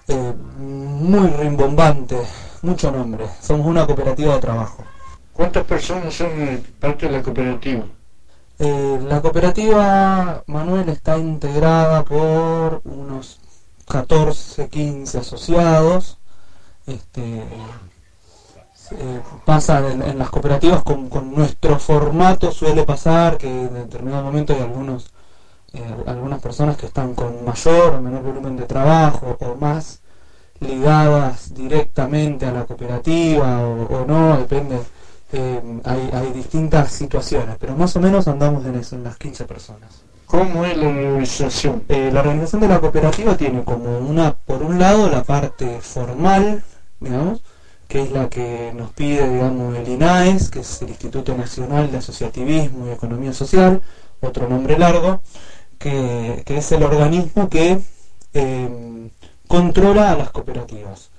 Eh, muy rimbombante, mucho nombre. Somos una cooperativa de trabajo. ¿Cuántas personas son eh, parte de la cooperativa? Eh, la cooperativa, Manuel, está integrada por unos 14, 15 asociados. Este, eh, pasa en, las cooperativas con, con nuestro formato suele pasar que en determinado momento hay algunos eh, algunas personas que están con mayor o menor volumen de trabajo o más ligadas directamente a la cooperativa o, o no, depende, eh, hay, hay distintas situaciones, pero más o menos andamos en eso, en las 15 personas. ¿Cómo es la organización? Eh, la organización de la cooperativa tiene como una, por un lado, la parte formal, digamos, que es la que nos pide, digamos, el INAES, que es el Instituto Nacional de Asociativismo y Economía Social, otro nombre largo, que, que es el organismo que eh, controla a las cooperativas.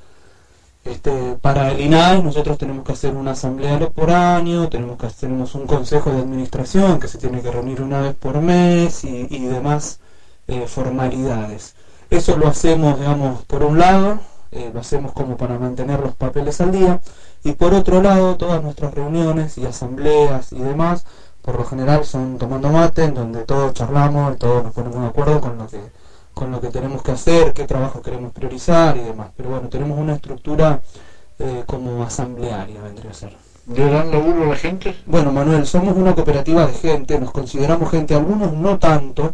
Este, para el INAES nosotros tenemos que hacer una asamblea por año, tenemos que hacer tenemos un consejo de administración que se tiene que reunir una vez por mes y, y demás eh, formalidades. Eso lo hacemos, digamos, por un lado, eh, lo hacemos como para mantener los papeles al día, y por otro lado, todas nuestras reuniones y asambleas y demás, por lo general son tomando mate, en donde todos charlamos, todos nos ponemos de acuerdo con lo que con lo que tenemos que hacer, qué trabajo queremos priorizar y demás. Pero bueno, tenemos una estructura eh, como asamblearia, vendría a ser. ¿Le dan laburo a la gente? Bueno, Manuel, somos una cooperativa de gente, nos consideramos gente, algunos no tanto,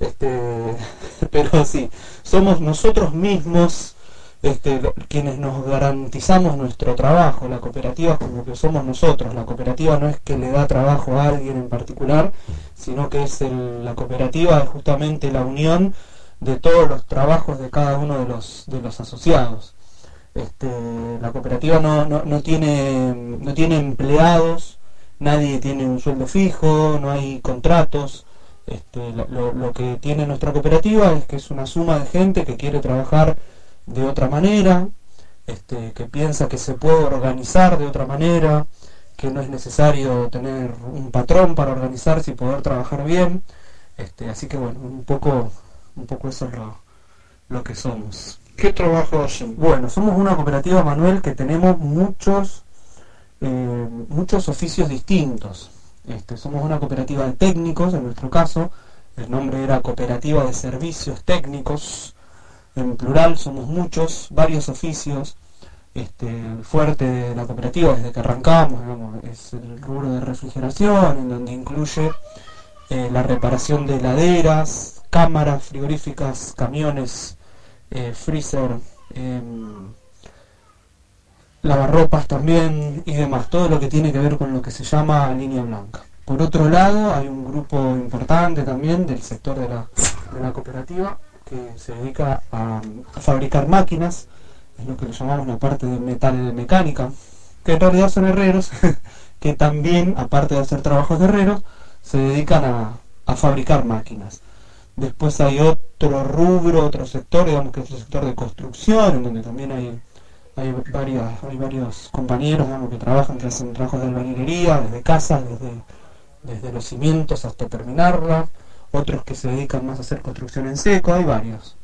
este, pero sí, somos nosotros mismos este, quienes nos garantizamos nuestro trabajo. La cooperativa es como que somos nosotros. La cooperativa no es que le da trabajo a alguien en particular, sino que es el- la cooperativa es justamente la unión de todos los trabajos de cada uno de los, de los asociados. Este, la cooperativa no, no, no tiene, no tiene empleados, nadie tiene un sueldo fijo, no hay contratos. Este, lo- lo, que tiene nuestra cooperativa es que es una suma de gente que quiere trabajar de otra manera, este, que piensa que se puede organizar de otra manera, que no es necesario tener un patrón para organizarse y poder trabajar bien. Este, así que bueno, un poco, un poco eso es lo, lo que somos. ¿Qué trabajo hacen? Bueno, somos una cooperativa, Manuel, que tenemos muchos, eh, muchos oficios distintos. Este, somos una cooperativa de técnicos, en nuestro caso, el nombre era Cooperativa de Servicios Técnicos, en plural somos muchos, varios oficios. Este, el fuerte de la cooperativa desde que arrancamos digamos, es el rubro de refrigeración, en donde incluye eh, la reparación de heladeras, cámaras frigoríficas, camiones, eh, freezer, em, lavarropas también y demás, todo lo que tiene que ver con lo que se llama línea blanca. Por otro lado, hay un grupo importante también del sector de la, de la cooperativa que se dedica a, fabricar máquinas, es lo que le llamamos la parte de metal mecánica, que en realidad son herreros, que también, aparte de hacer trabajos de herreros, se dedican a, a fabricar máquinas. Después hay otro rubro, otro sector, digamos que es el sector de construcción, en donde también hay, hay, varias, hay varios compañeros digamos, que trabajan, que hacen trabajos de albañilería, desde casas, desde, desde los cimientos hasta terminarla. Otros que se dedican más a hacer construcción en seco, hay varios.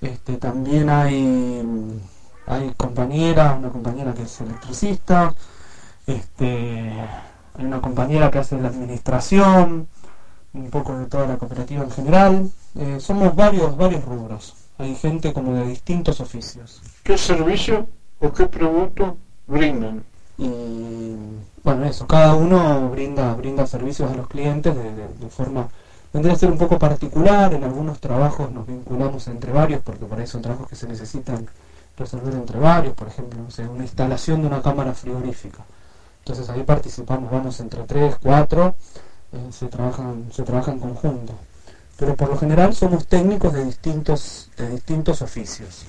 Este, también hay, hay compañeras, una compañera que es electricista, este, hay una compañera que hace la administración, un poco de toda la cooperativa en general. Eh, somos varios, varios rubros. Hay gente como de distintos oficios. ¿Qué servicio o qué producto brindan? Y bueno, eso, cada uno brinda, brinda servicios a los clientes de, de- de forma, vendría a ser un poco particular. En algunos trabajos nos vinculamos entre varios, porque por ahí son trabajos que se necesitan resolver entre varios. Por ejemplo, no sé, una instalación de una cámara frigorífica. Entonces ahí participamos, vamos entre tres, cuatro, se, trabajan, se trabaja en conjunto. pero por lo general somos técnicos de distintos, de distintos oficios.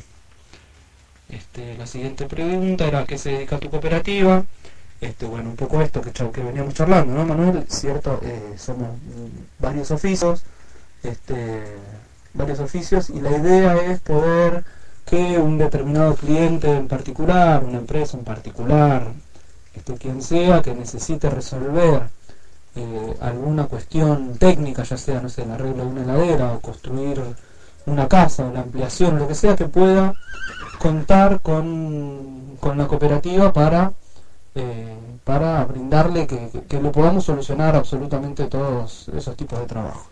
Este, la siguiente pregunta era ¿a qué se dedica tu cooperativa? Este, bueno, un poco esto que, que veníamos charlando, ¿no, Manuel? Cierto, eh, somos varios oficios, este, varios oficios, y la idea es poder que un determinado cliente en particular, una empresa en particular, este, quien sea que necesite resolver eh, alguna cuestión técnica, ya sea, no sé, el arreglo de una heladera o construir una casa o la ampliación, lo que sea, que pueda contar con, con la cooperativa para, eh, para brindarle que, que- que le podamos solucionar absolutamente todos esos tipos de trabajo.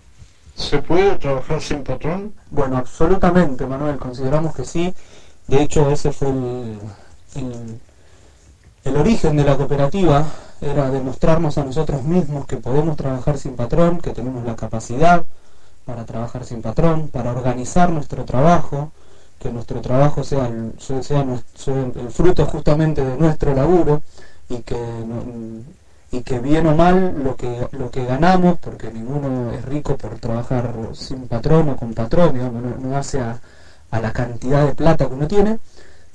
¿Se puede trabajar sin patrón? Bueno, absolutamente, Manuel, consideramos que sí. De hecho, ese fue el, el, el origen de la cooperativa, era demostrarnos a nosotros mismos que podemos trabajar sin patrón, que tenemos la capacidad para trabajar sin patrón, para organizar nuestro trabajo, que nuestro trabajo sea el, fruto justamente de nuestro laburo y que y que bien o mal lo que lo que ganamos porque ninguno es rico por trabajar sin patrón o con patrón digamos no, no hace a, a la cantidad de plata que uno tiene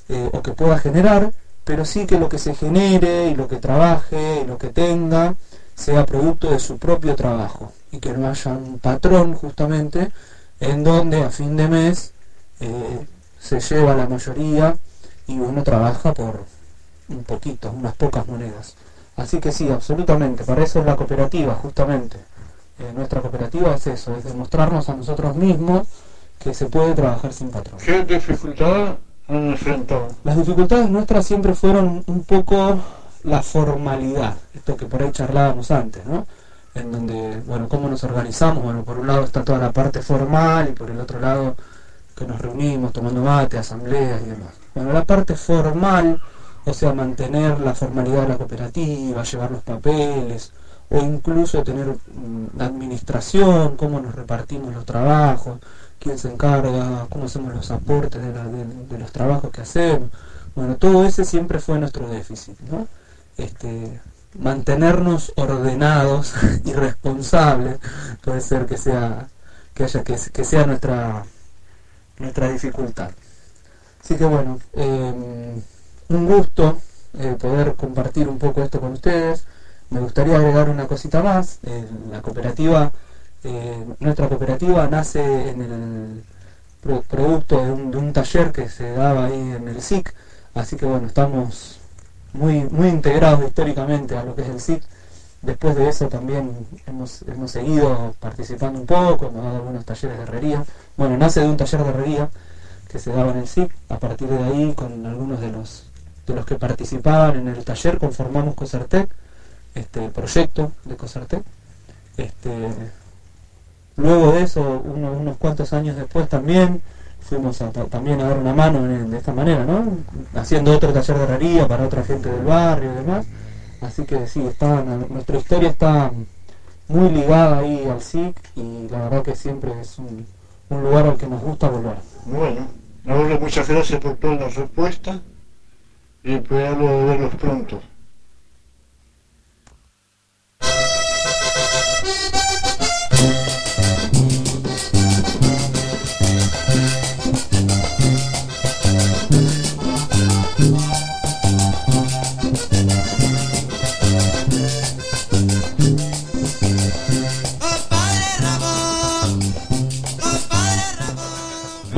eh, o que pueda generar pero sí que lo que se genere y lo que trabaje y lo que tenga sea producto de su propio trabajo y que no haya un patrón justamente en donde a fin de mes eh, se lleva la mayoría y uno trabaja por un poquito, unas pocas monedas. Así que sí, absolutamente, para eso es la cooperativa, justamente. Eh, nuestra cooperativa es eso, es demostrarnos a nosotros mismos que se puede trabajar sin patrón. ¿Qué dificultad Las dificultades nuestras siempre fueron un poco la formalidad, esto que por ahí charlábamos antes, ¿no? En donde, bueno, cómo nos organizamos, bueno, por un lado está toda la parte formal y por el otro lado que nos reunimos tomando mate, asambleas y demás. Bueno, la parte formal, o sea, mantener la formalidad de la cooperativa, llevar los papeles, o incluso tener mm, la administración, cómo nos repartimos los trabajos, quién se encarga, cómo hacemos los aportes de, los trabajos que hacemos. Bueno, todo ese siempre fue nuestro déficit, ¿no? Este, mantenernos ordenados y responsables, puede ser que sea, que haya, que, sea nuestra, nuestra dificultad. Así que bueno, eh, un gusto eh, poder compartir un poco esto con ustedes. Me gustaría agregar una cosita más. Eh, la cooperativa, eh, nuestra cooperativa nace en el pro- producto de un, taller que se daba ahí en el SIC. Así que bueno, estamos muy, muy integrados históricamente a lo que es el SIC. Después de eso también hemos, hemos seguido participando un poco, hemos dado algunos talleres de herrería. Bueno, nace de un taller de herrería que se daba en el SIC. A partir de ahí, con algunos de los, de los que participaban en el taller, conformamos COSERTEC, este proyecto de COSERTEC. Este, luego de eso, uno- unos cuantos años después también, fuimos a, ta- también a dar una mano en- de esta manera, ¿no? Haciendo otro taller de herrería para otra gente del barrio y demás. Así que sí, está, nuestra historia está muy ligada ahí al SIC y la verdad que siempre es un, lugar al que nos gusta volver. Bueno, ahora muchas gracias por toda la respuesta y esperamos verlos pronto.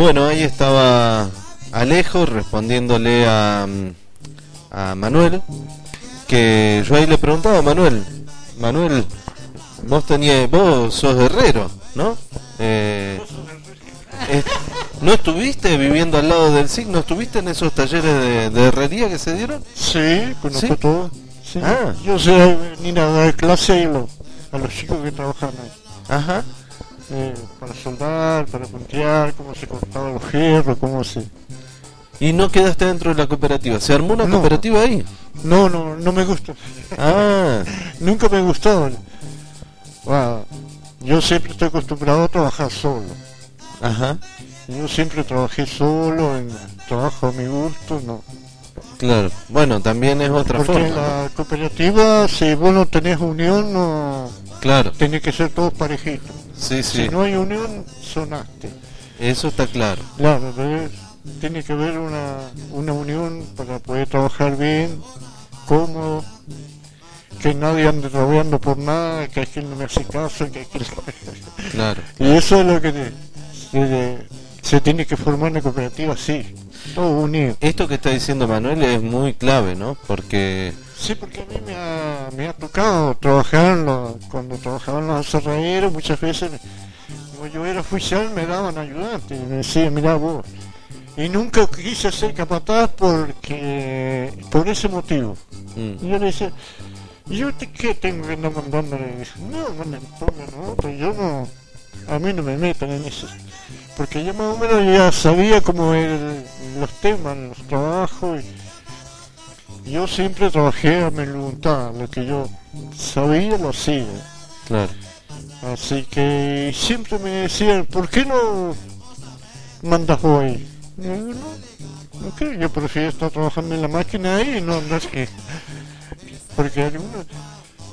Bueno, ahí estaba Alejo respondiéndole a, mm, a Manuel, que yo ahí le preguntaba a Manuel, Manuel, vos tenías, vos sos herrero, ¿no? Eh, ¿No estuviste viviendo al lado del SIC? ¿No estuviste en esos talleres de, de herrería que se dieron? Sí, conozco ¿Sí? todo. Sí. Ah. Yo sé venir a dar clase a los, a los chicos que trabajan ahí. Ajá. Eh, para soldar, para puntear, cómo se cortaban los fierros, cómo se... ¿Y no quedaste dentro de la cooperativa? ¿Se armó una No. cooperativa ahí? No, no, no me gusta. Ah. Nunca me gustaban. Ah, yo siempre estoy acostumbrado a trabajar solo. Ajá. Yo siempre trabajé solo, en trabajo a mi gusto, no. Claro. Bueno, también es otra Porque forma. la cooperativa, si vos no tenés unión, no, Claro. Tiene que ser todos parejitos. Sí, sí. Si no hay unión, sonaste. Eso está claro. Claro, pero tiene que haber una, una unión para poder trabajar bien, cómodo, que nadie ande rodeando por nada, que aquel no me hace caso, que aquel... Claro. Y eso es lo que te- se, se tiene que formar una cooperativa así, unido. Esto que está diciendo Manuel es muy clave, ¿no? Porque Sí, porque a mí me ha, me ha tocado trabajar cuando trabajaba en los aserraderos, muchas veces, como yo era oficial, me daban ayudantes, y me decían, mira vos, y nunca quise ser capataz porque, por ese motivo. mm, Y yo le decía, ¿yo te, qué tengo que andar mandándole? Dice, no, manden, pongan otro, yo no, a mí no me metan en eso. Porque yo más o menos ya sabía cómo eran los temas, los trabajos, y yo siempre trabajé a mi voluntad, lo que yo sabía lo hacía. claro. Así que siempre me decían, ¿por qué no mandas hoy? Y yo, no, no creo, yo prefiero estar trabajando en la máquina ahí y no andar que... Porque algunos,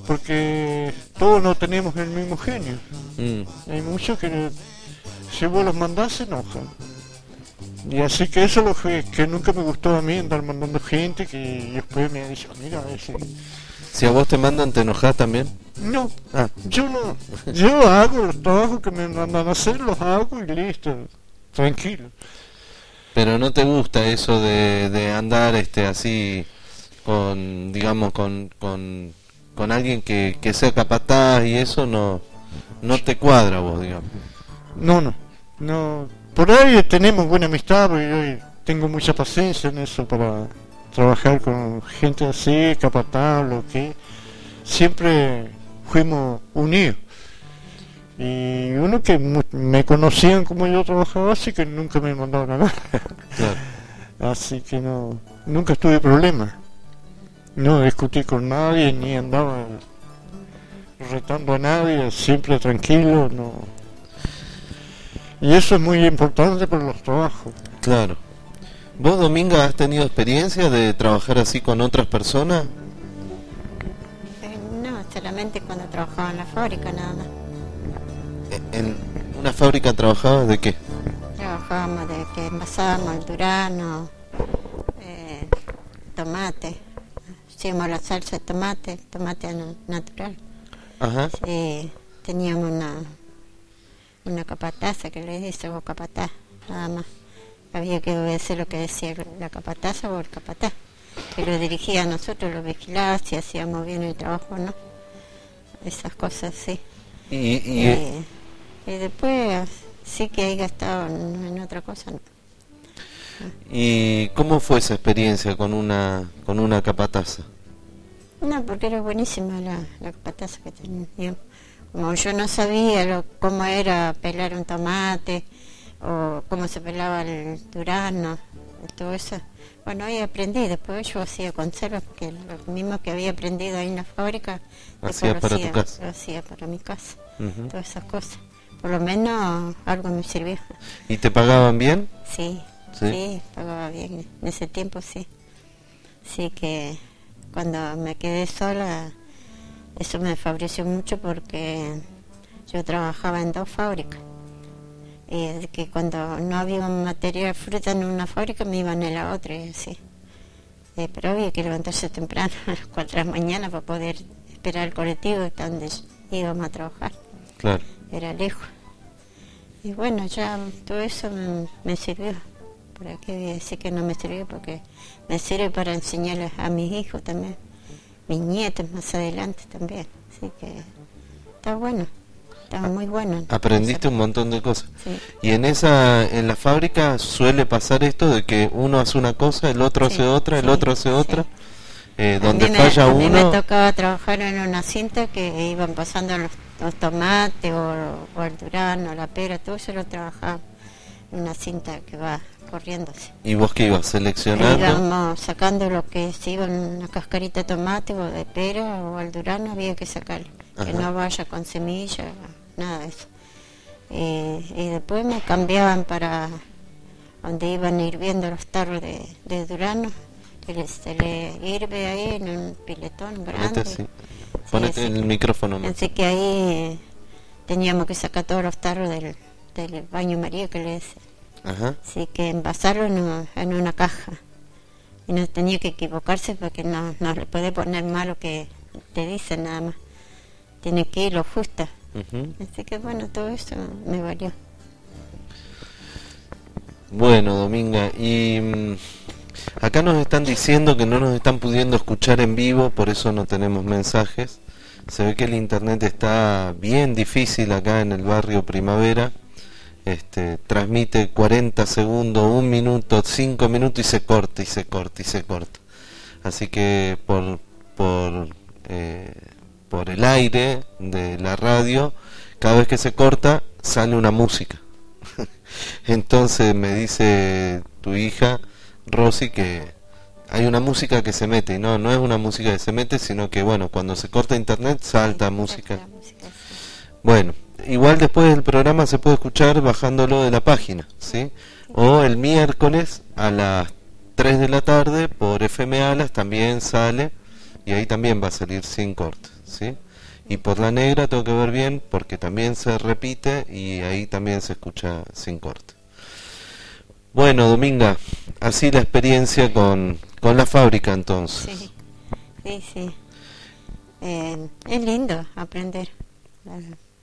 porque todos no tenemos el mismo genio. Mm, Hay muchos que si vos los mandás se enojan. Y así que eso es lo que, que nunca me gustó a mí, andar mandando gente que después me dicho, mira, ese... Si a vos te mandan, ¿te enojás también? No, Ah, yo no. Yo hago los trabajos que me mandan a hacer, los hago y listo. Tranquilo. pero no te gusta eso de, de andar este así con, digamos, con, con, con alguien que, que sea capataz y eso no, no te cuadra vos, digamos. No, no. no. Por ahí tenemos buena amistad, porque yo tengo mucha paciencia en eso para trabajar con gente así, capataz, lo que. Siempre fuimos unidos. Y uno que me conocían como yo trabajaba, así que nunca me mandaban a nada. Claro. Así que no, nunca tuve problemas. No discutí con nadie, ni andaba retando a nadie, siempre tranquilo, no. Y eso es muy importante para los trabajos. Claro. ¿Vos, Dominga, has tenido experiencia de trabajar así con otras personas? Eh, no, solamente cuando trabajaba en la fábrica nada más. ¿En una fábrica trabajabas de qué? Trabajábamos de que envasábamos el durano, eh, tomate, hacíamos la salsa de tomate, tomate na- natural. Ajá. Sí, teníamos una, una capataza que le dice o capataz, nada más. Había que obedecer lo que decía la capataza o el capataz, que lo dirigía a nosotros, lo vigilaba si hacíamos bien el trabajo o no. Esas cosas, sí. Y, y, Eh, y después sí que he gastado en, en otra cosa. no. ¿Y cómo fue esa experiencia con una con una capataza? No, porque era buenísima la, la capataza que tenía. Como yo no sabía lo, cómo era pelar un tomate o cómo se pelaba el durano, y todo eso. Bueno, ahí aprendí. Después yo hacía conservas, porque lo mismo que había aprendido ahí en la fábrica, lo para tu hacía- casa. Lo hacía para mi casa. Todas esas cosas. Por lo menos algo me sirvió. ¿Y te pagaban bien? Sí, Sí. sí, pagaba bien. En ese tiempo sí. Sí que cuando me quedé sola, eso me favoreció mucho porque yo trabajaba en dos fábricas. Y es que cuando no había un material fruta en una fábrica me iban en la otra y así. Eh, pero había que levantarse temprano, a las 4 de la mañana, para poder esperar el colectivo donde íbamos a trabajar Claro. era lejos. Y bueno, ya todo eso me, me sirvió. ¿Para qué voy a decir que no me sirvió? Porque me sirve para enseñarles a mis hijos también, mis nietos más adelante también. Así que está bueno, está muy bueno. Aprendiste un montón de cosas. Sí. Y en esa en la fábrica suele pasar esto de que uno hace una cosa, el otro Sí, hace otra, el sí, otro hace otra. Eh, donde me, falla a mí me uno, tocaba trabajar en una cinta que iban pasando los, los tomates o, o el durano, la pera, todo eso lo trabajaba una cinta que va corriéndose. y vos que ibas seleccionando. Íbamos sacando lo que se iba en una cascarita de tomate o de pera o al durano había que sacarlo, que Ajá. no vaya con semilla, nada de eso. Eh, y después me cambiaban para donde iban hirviendo los tarros de, de durano, que les- se le hirve ahí en un piletón grande. sí. ponete así el micrófono más. Así que ahí eh, teníamos que sacar todos los tarros del, del baño María que le decía. Ajá. Así que envasarlo en, un- en una caja. Y no tenía que equivocarse porque no, no le puede poner malo que te dicen nada más. Tiene que ir lo justo. Ujú. Así que bueno, todo eso me valió. Bueno, Dominga, y mm, acá nos están diciendo que no nos están pudiendo escuchar en vivo, por eso no tenemos mensajes. Se ve que el internet está bien difícil acá en el barrio Primavera. Este, transmite 40 segundos, un minuto, 5 minutos y se corta y se corta y se corta. Así que por, por, eh, por el aire de la radio, cada vez que se corta sale una música. Entonces me dice tu hija, Rosy, que hay una música que se mete, y no, no es una música que se mete, sino que bueno, cuando se corta internet salta música. Bueno, igual después del programa se puede escuchar bajándolo de la página, ¿sí? O el miércoles a las 3 de la tarde por FM Alas también sale y ahí también va a salir sin corte, ¿sí? Y por la negra tengo que ver bien porque también se repite y ahí también se escucha sin corte. Bueno, Dominga, así la experiencia con, con la fábrica entonces. Sí, sí, sí. Eh, es lindo aprender.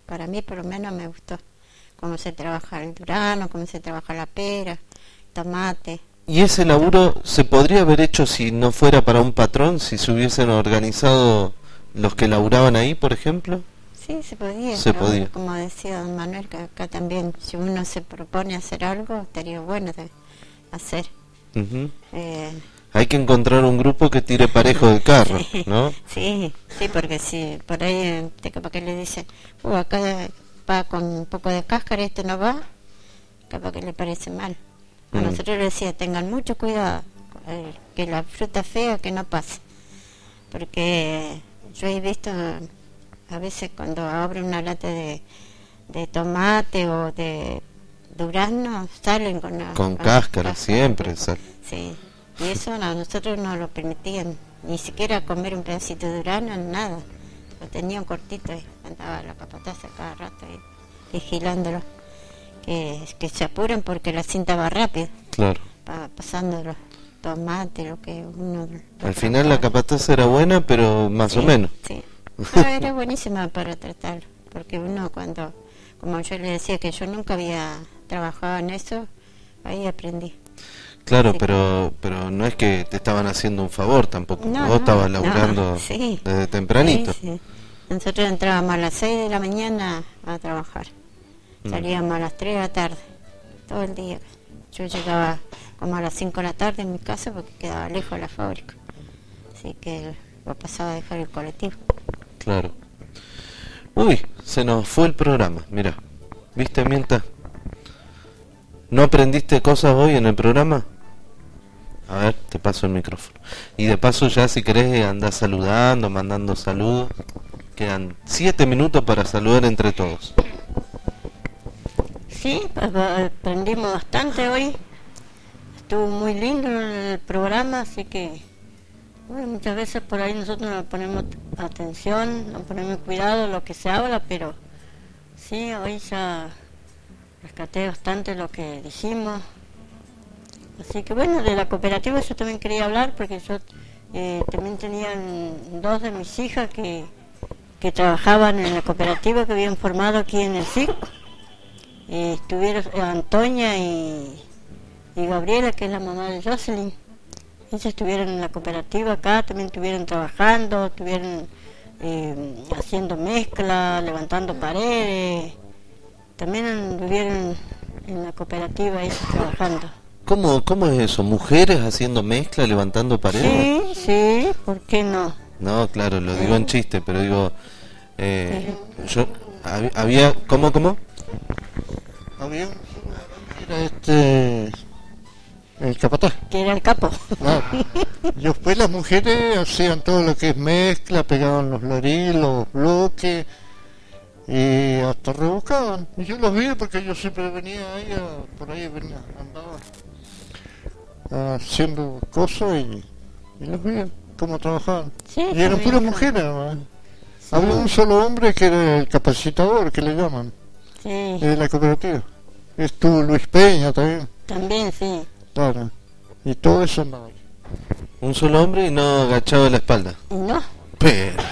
Para mí por lo menos me gustó cómo se trabaja el durano, cómo se trabaja la pera, tomate. ¿Y ese laburo se podría haber hecho si no fuera para un patrón, si se hubiesen organizado los que laburaban ahí, por ejemplo? Sí, se podía. Se pero podía. Como decía don Manuel, que acá también, si uno se propone hacer algo, estaría bueno de hacer. Eh, Hay que encontrar un grupo que tire parejo del carro, ¿no? Sí, sí, porque si por ahí te capaz que le dice, uh, acá va con un poco de cáscara, esto no va, capaz que le parece mal. A Mm. nosotros le decía, tengan mucho cuidado, eh, que la fruta fea que no pase. Porque yo he visto a veces cuando abre una lata de, de tomate o de durazno, salen con la Con cáscara, siempre. sal- Sí, y eso a nosotros no lo permitían, ni siquiera comer un pedacito de durazno, nada. Lo tenían cortito y andaba la capataza cada rato ahí, vigilándolo. Que, que se apuren porque la cinta va rápido, Claro. va pasando los tomates, lo que uno... Al final la capataz era buena, pero más o menos. Sí. Era buenísima para tratarlo, porque uno cuando, como yo le decía que yo nunca había trabajado en eso, ahí aprendí. Claro, pero pero no es que te estaban haciendo un favor tampoco. No, Vos no, estabas no, laburando sí. desde tempranito. Sí, sí. Nosotros entrábamos a las 6 de la mañana a trabajar. Mm. Salíamos a las 3 de la tarde, todo el día. Yo llegaba como a las 5 de la tarde en mi casa porque quedaba lejos de la fábrica. Así que lo pasaba a dejar el colectivo. Claro. Uy, se nos fue el programa, mira. ¿Viste, Mirta? ¿No aprendiste cosas hoy en el programa? A ver, te paso el micrófono. Y de paso ya si querés andar saludando, mandando saludos. Quedan siete minutos para saludar entre todos. Sí, pues, aprendimos bastante hoy. Estuvo muy lindo el programa, así que muchas veces por ahí nosotros no ponemos atención, no ponemos cuidado lo que se habla, pero sí, hoy ya rescaté bastante lo que dijimos. Así que bueno, de la cooperativa yo también quería hablar porque yo eh, también tenían dos de mis hijas que, que trabajaban en la cooperativa que habían formado aquí en el SIC. Eh, estuvieron eh, Antonia y, y Gabriela, que es la mamá de Jocelyn. Ellas estuvieron en la cooperativa acá, también estuvieron trabajando, estuvieron eh, haciendo mezcla, levantando paredes. También anduvieron en la cooperativa ellas trabajando. ¿Cómo, ¿Cómo es eso? ¿Mujeres haciendo mezcla, levantando paredes? Sí, sí, ¿por qué no? No, claro, lo digo en chiste, pero digo... eh, yo hab- había... ¿Cómo, cómo? Había un- era este el capataz. Que era el capo. Claro. Y después las mujeres hacían todo lo que es mezcla, pegaban los loriles, los bloques y hasta rebuscaban. Y yo los vi porque yo siempre venía ahí, por ahí venía, andaba haciendo cosas y, y los vi cómo trabajaban. Sí, y eran sí, puras sí. mujeres, además. Había un solo hombre que era el capacitador, que le llaman, Sí, de la cooperativa. Estuvo Luis Peña también, también sí. claro. Y todo eso andaba ahí. Un solo hombre y no agachado la espalda. No, Pero,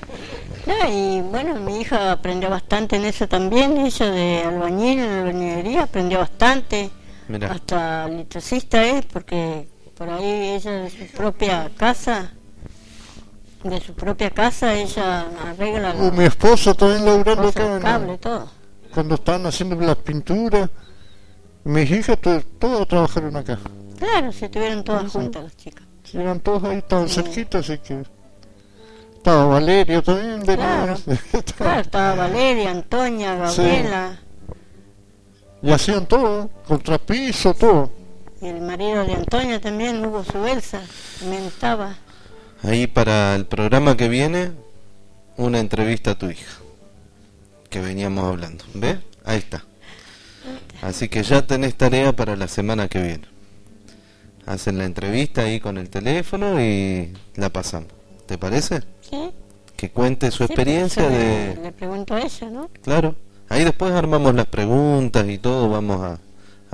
no, y bueno, mi hija aprendió bastante en eso también, eso de albañil, albañilería, aprendió bastante. Hasta electricista es, porque por ahí ella de su propia casa, de su propia casa, ella arregla Uh, los mi esposa también laburando acá, cables, todo. cuando estaban haciendo las pinturas. Mis hijas to- todas trabajaron acá. Claro, se tuvieron todas juntas las chicas. Sí, Eran todos ahí, estaban cerquitas, así que... Estaba Valerio también, venía. Claro. Claro, estaba Valeria, Antonia, Sí. Y hacían todo, contrapiso, todo. y el marido de Antonia también, Hugo Subelsa, también estaba. ahí para el programa que viene, una entrevista a tu hija. Que veníamos hablando. ¿Ves? Ahí está. Así que ya tenés tarea para la semana que viene. Hacen la entrevista ahí con el teléfono y la pasamos. ¿Te parece? ¿Sí? Que cuente su Sí, experiencia de... Le, le pregunto a ella, ¿no? Claro. Ahí después armamos las preguntas y todo, vamos a,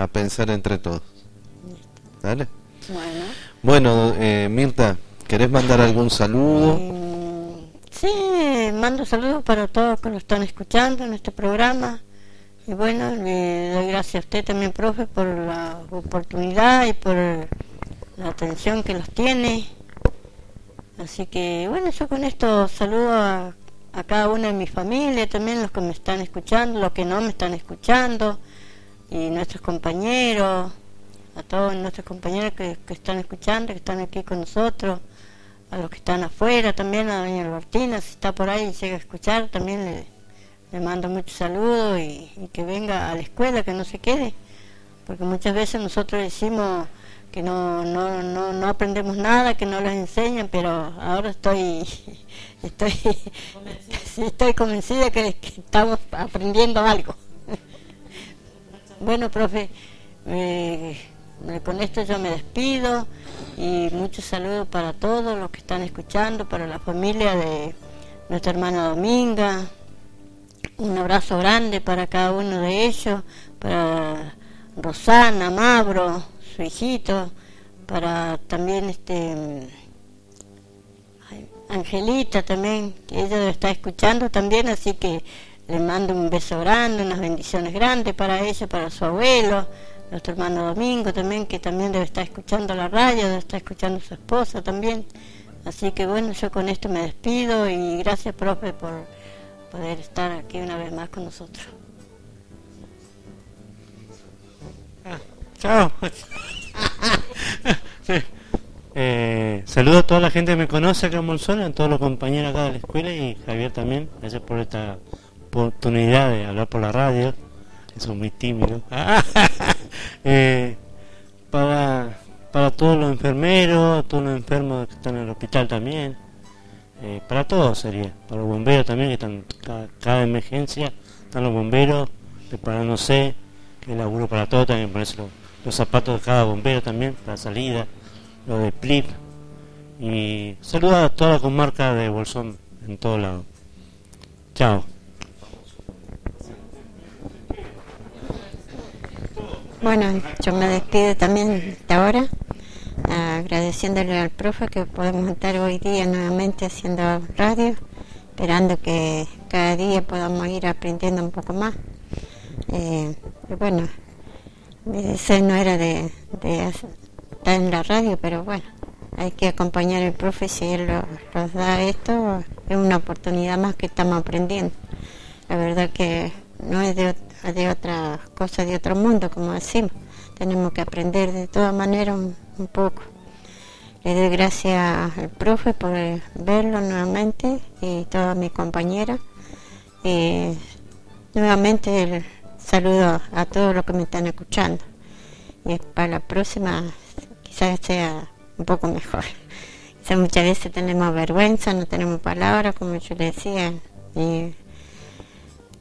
a pensar entre todos. ¿Dale? Bueno. Bueno, eh, Mirta, ¿querés mandar algún saludo? Mm, Sí, mando saludos para todos que lo están escuchando en este programa. Y bueno, le doy gracias a usted también, profe, por la oportunidad y por la atención que los tiene. Así que bueno, yo con esto saludo a, a cada una de mi familia, también los que me están escuchando, los que no me están escuchando, y nuestros compañeros, a todos nuestros compañeros que, que están escuchando, que están aquí con nosotros a los que están afuera también, a doña Albertina, si está por ahí y llega a escuchar, también le, le mando muchos saludos y, y que venga a la escuela, que no se quede, porque muchas veces nosotros decimos que no, no, no, no aprendemos nada, que no les enseñan, pero ahora estoy, estoy, sí, estoy convencida que, estamos aprendiendo algo. Bueno, profe, eh, con esto yo me despido y muchos saludos para todos los que están escuchando, para la familia de nuestra hermana Dominga. Un abrazo grande para cada uno de ellos, para Rosana, Mabro, su hijito, para también este Angelita también, que ella lo está escuchando también, así que le mando un beso grande, unas bendiciones grandes para ella, para su abuelo, nuestro hermano Domingo también, que también debe estar escuchando la radio, debe estar escuchando su esposa también. Así que bueno, yo con esto me despido y gracias, profe, por poder estar aquí una vez más con nosotros. Chao. Eh, saludo a toda la gente que me conoce acá en Monzón, a todos los compañeros acá de la escuela y Javier también. Gracias por esta oportunidad de hablar por la radio. Eso es muy tímido. Eh, para, para todos los enfermeros, todos los enfermos que están en el hospital también. Eh, para todos sería. Para los bomberos también, que están cada, cada emergencia. Están los bomberos preparándose. Que laburo para todos también, ponerse los, los zapatos de cada bombero también, la salida. Lo de PLIP. Y saludos a toda la comarca de Bolsón en todo lado. Chao. Bueno, yo me despido también de ahora, agradeciéndole al profe que podemos estar hoy día nuevamente haciendo radio, esperando que cada día podamos ir aprendiendo un poco más. Eh, y bueno, mi deseo no era de, estar en la radio, pero bueno, hay que acompañar al profe si él lo- nos da esto, es una oportunidad más que estamos aprendiendo. La verdad que no es de, de otra cosa, de otro mundo, como decimos. Tenemos que aprender de todas maneras un, poco. Le doy gracias al profe por eh, verlo nuevamente y todas mis compañeras. Y nuevamente el saludo a todos los que me están escuchando. Y para la próxima quizás sea un poco mejor. Quizás muchas veces tenemos vergüenza, no tenemos palabras, como yo le decía. Y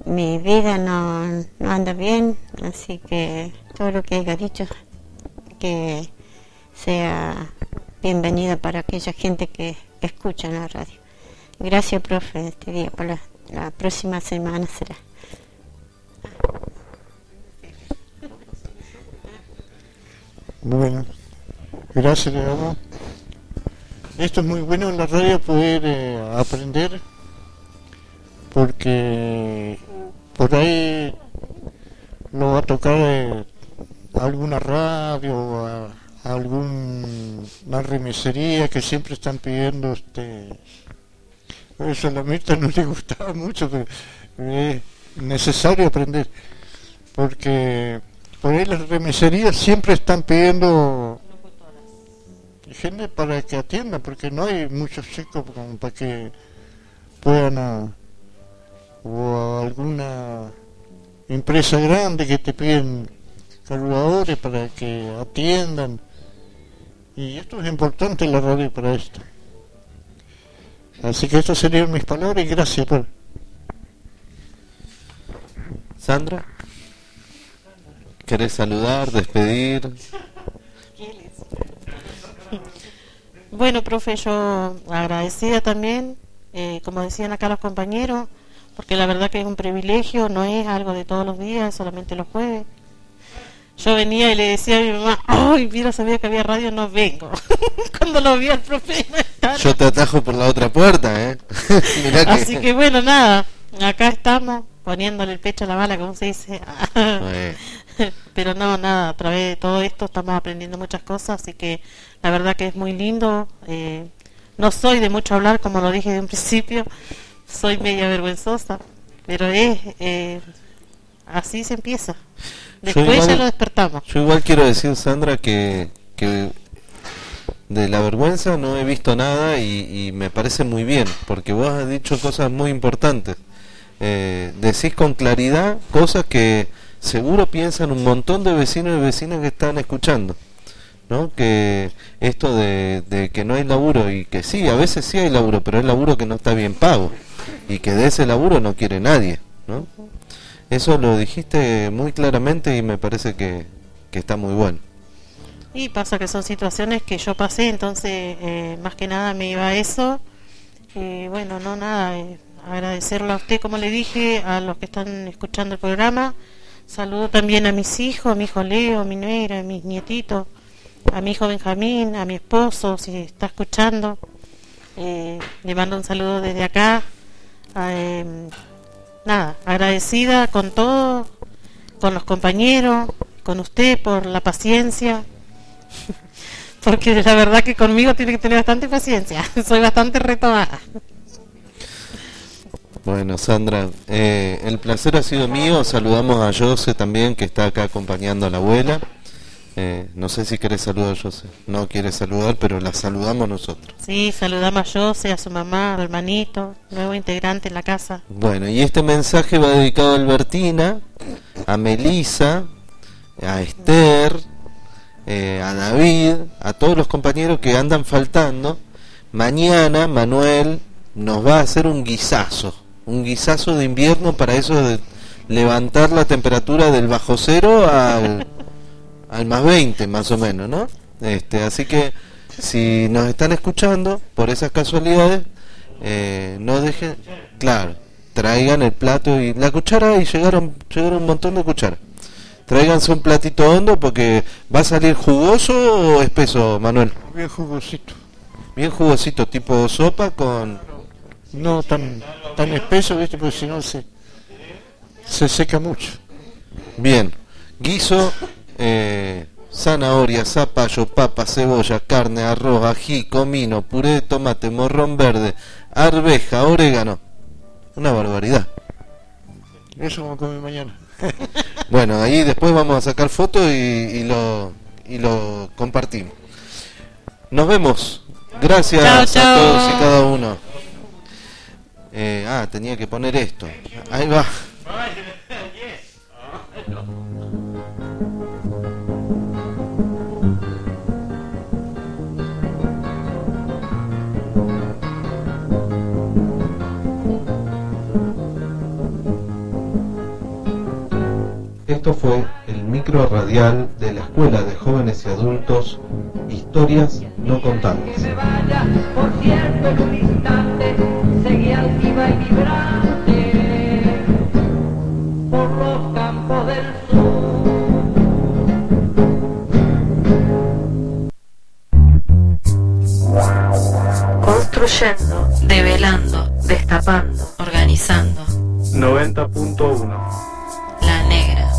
mi vida no, no anda bien, así que todo lo que haya dicho que sea bienvenido para aquella gente que escucha en la radio. Gracias, profe, este día. Por la, la próxima semana será. Bueno, gracias verdad. Esto es muy bueno en la radio poder eh, aprender porque por ahí no va a tocar eh, alguna radio a, a alguna remisería que siempre están pidiendo este eso a la Mirta no le gustaba mucho pero es necesario aprender porque por ahí las remiserías siempre están pidiendo gente para que atienda porque no hay muchos chicos para que puedan a- o a alguna empresa grande que te piden calculadores para que atiendan. Y esto es importante la radio para esto. Así que estas serían mis palabras y gracias por Sandra, ¿querés saludar, despedir? Bueno, profe, yo agradecida también, eh, como decían acá los compañeros, porque la verdad que es un privilegio, no es algo de todos los días, solamente los jueves. Yo venía y le decía a mi mamá, ¡ay, mira, sabía que había radio, no vengo! Cuando lo vi al profe no estaba. Yo te atajo por la otra puerta, ¿eh? Mirá que... Así que bueno, nada, acá estamos poniéndole el pecho a la bala, como se dice. Pero no, nada, a través de todo esto estamos aprendiendo muchas cosas, así que la verdad que es muy lindo. eh, no soy de mucho hablar, como lo dije de un principio, soy media vergüenzosa, pero es eh, así se empieza. Después igual- ya lo despertamos. Yo igual quiero decir, Sandra, que, que de la vergüenza no he visto nada y, y me parece muy bien, porque vos has dicho cosas muy importantes. Eh, decís con claridad cosas que seguro piensan un montón de vecinos y vecinas que están escuchando. ¿no? Que esto de, de que no hay laburo y que sí, a veces sí hay laburo, pero es laburo que no está bien pago y que de ese laburo no quiere nadie. ¿no? Eso lo dijiste muy claramente y me parece que, que está muy bueno. Y pasa que son situaciones que yo pasé, entonces eh, más que nada me iba a eso. Y bueno, no nada, eh, agradecerle a usted, como le dije, a los que están escuchando el programa. Saludo también a mis hijos, a mi hijo Leo, a mi nuera, a mis nietitos, a mi hijo Benjamín, a mi esposo, si está escuchando. Eh, le mando un saludo desde acá. Ah, em, nada, agradecida con todo, con los compañeros, con usted por la paciencia, porque la verdad que conmigo tiene que tener bastante paciencia, soy bastante retomada. Bueno, Sandra, eh, el placer ha sido mío. Saludamos a Jose también, que está acá acompañando a la abuela. Eh, no sé si querés saludar, Jose. No quiere saludar, pero la saludamos nosotros. Sí, saludamos a Jose, a su mamá, al hermanito, nuevo integrante en la casa. Bueno, y este mensaje va dedicado a Albertina, a Melisa, a Esther, eh, a David, a todos los compañeros que andan faltando. Mañana Manuel nos va a hacer un guisazo, un guisazo de invierno para eso de levantar la temperatura del bajo cero al, al más 20 más o menos, ¿no? Este, así que si nos están escuchando por esas casualidades, eh, no dejen, claro, traigan el plato y la cuchara y llegaron, llegaron un montón de cucharas. Tráiganse un platito hondo porque va a salir jugoso o espeso, Manuel. bien jugosito Bien jugosito, tipo sopa con... no tan tan espeso viste porque si no se se seca mucho Bien, guiso, eh, zanahoria, zapallo, papa, cebolla, carne, arroz, ají, comino, puré de tomate, morrón verde, arveja, orégano. Una barbaridad. eso vamos a comer mañana Bueno, ahí después vamos a sacar fotos y, y lo, y lo compartimos. Nos vemos. Gracias Chao, a todos y cada uno. Eh, ah, tenía que poner esto. Ahí va. Esto fue el micro radial de la Escuela de Jóvenes y Adultos, Historias No Contadas. Que me vaya, por cierto, en un instante, seguí altiva y vibrante por los campos del sur. Construyendo, develando, destapando, organizando. 90.1 La negra.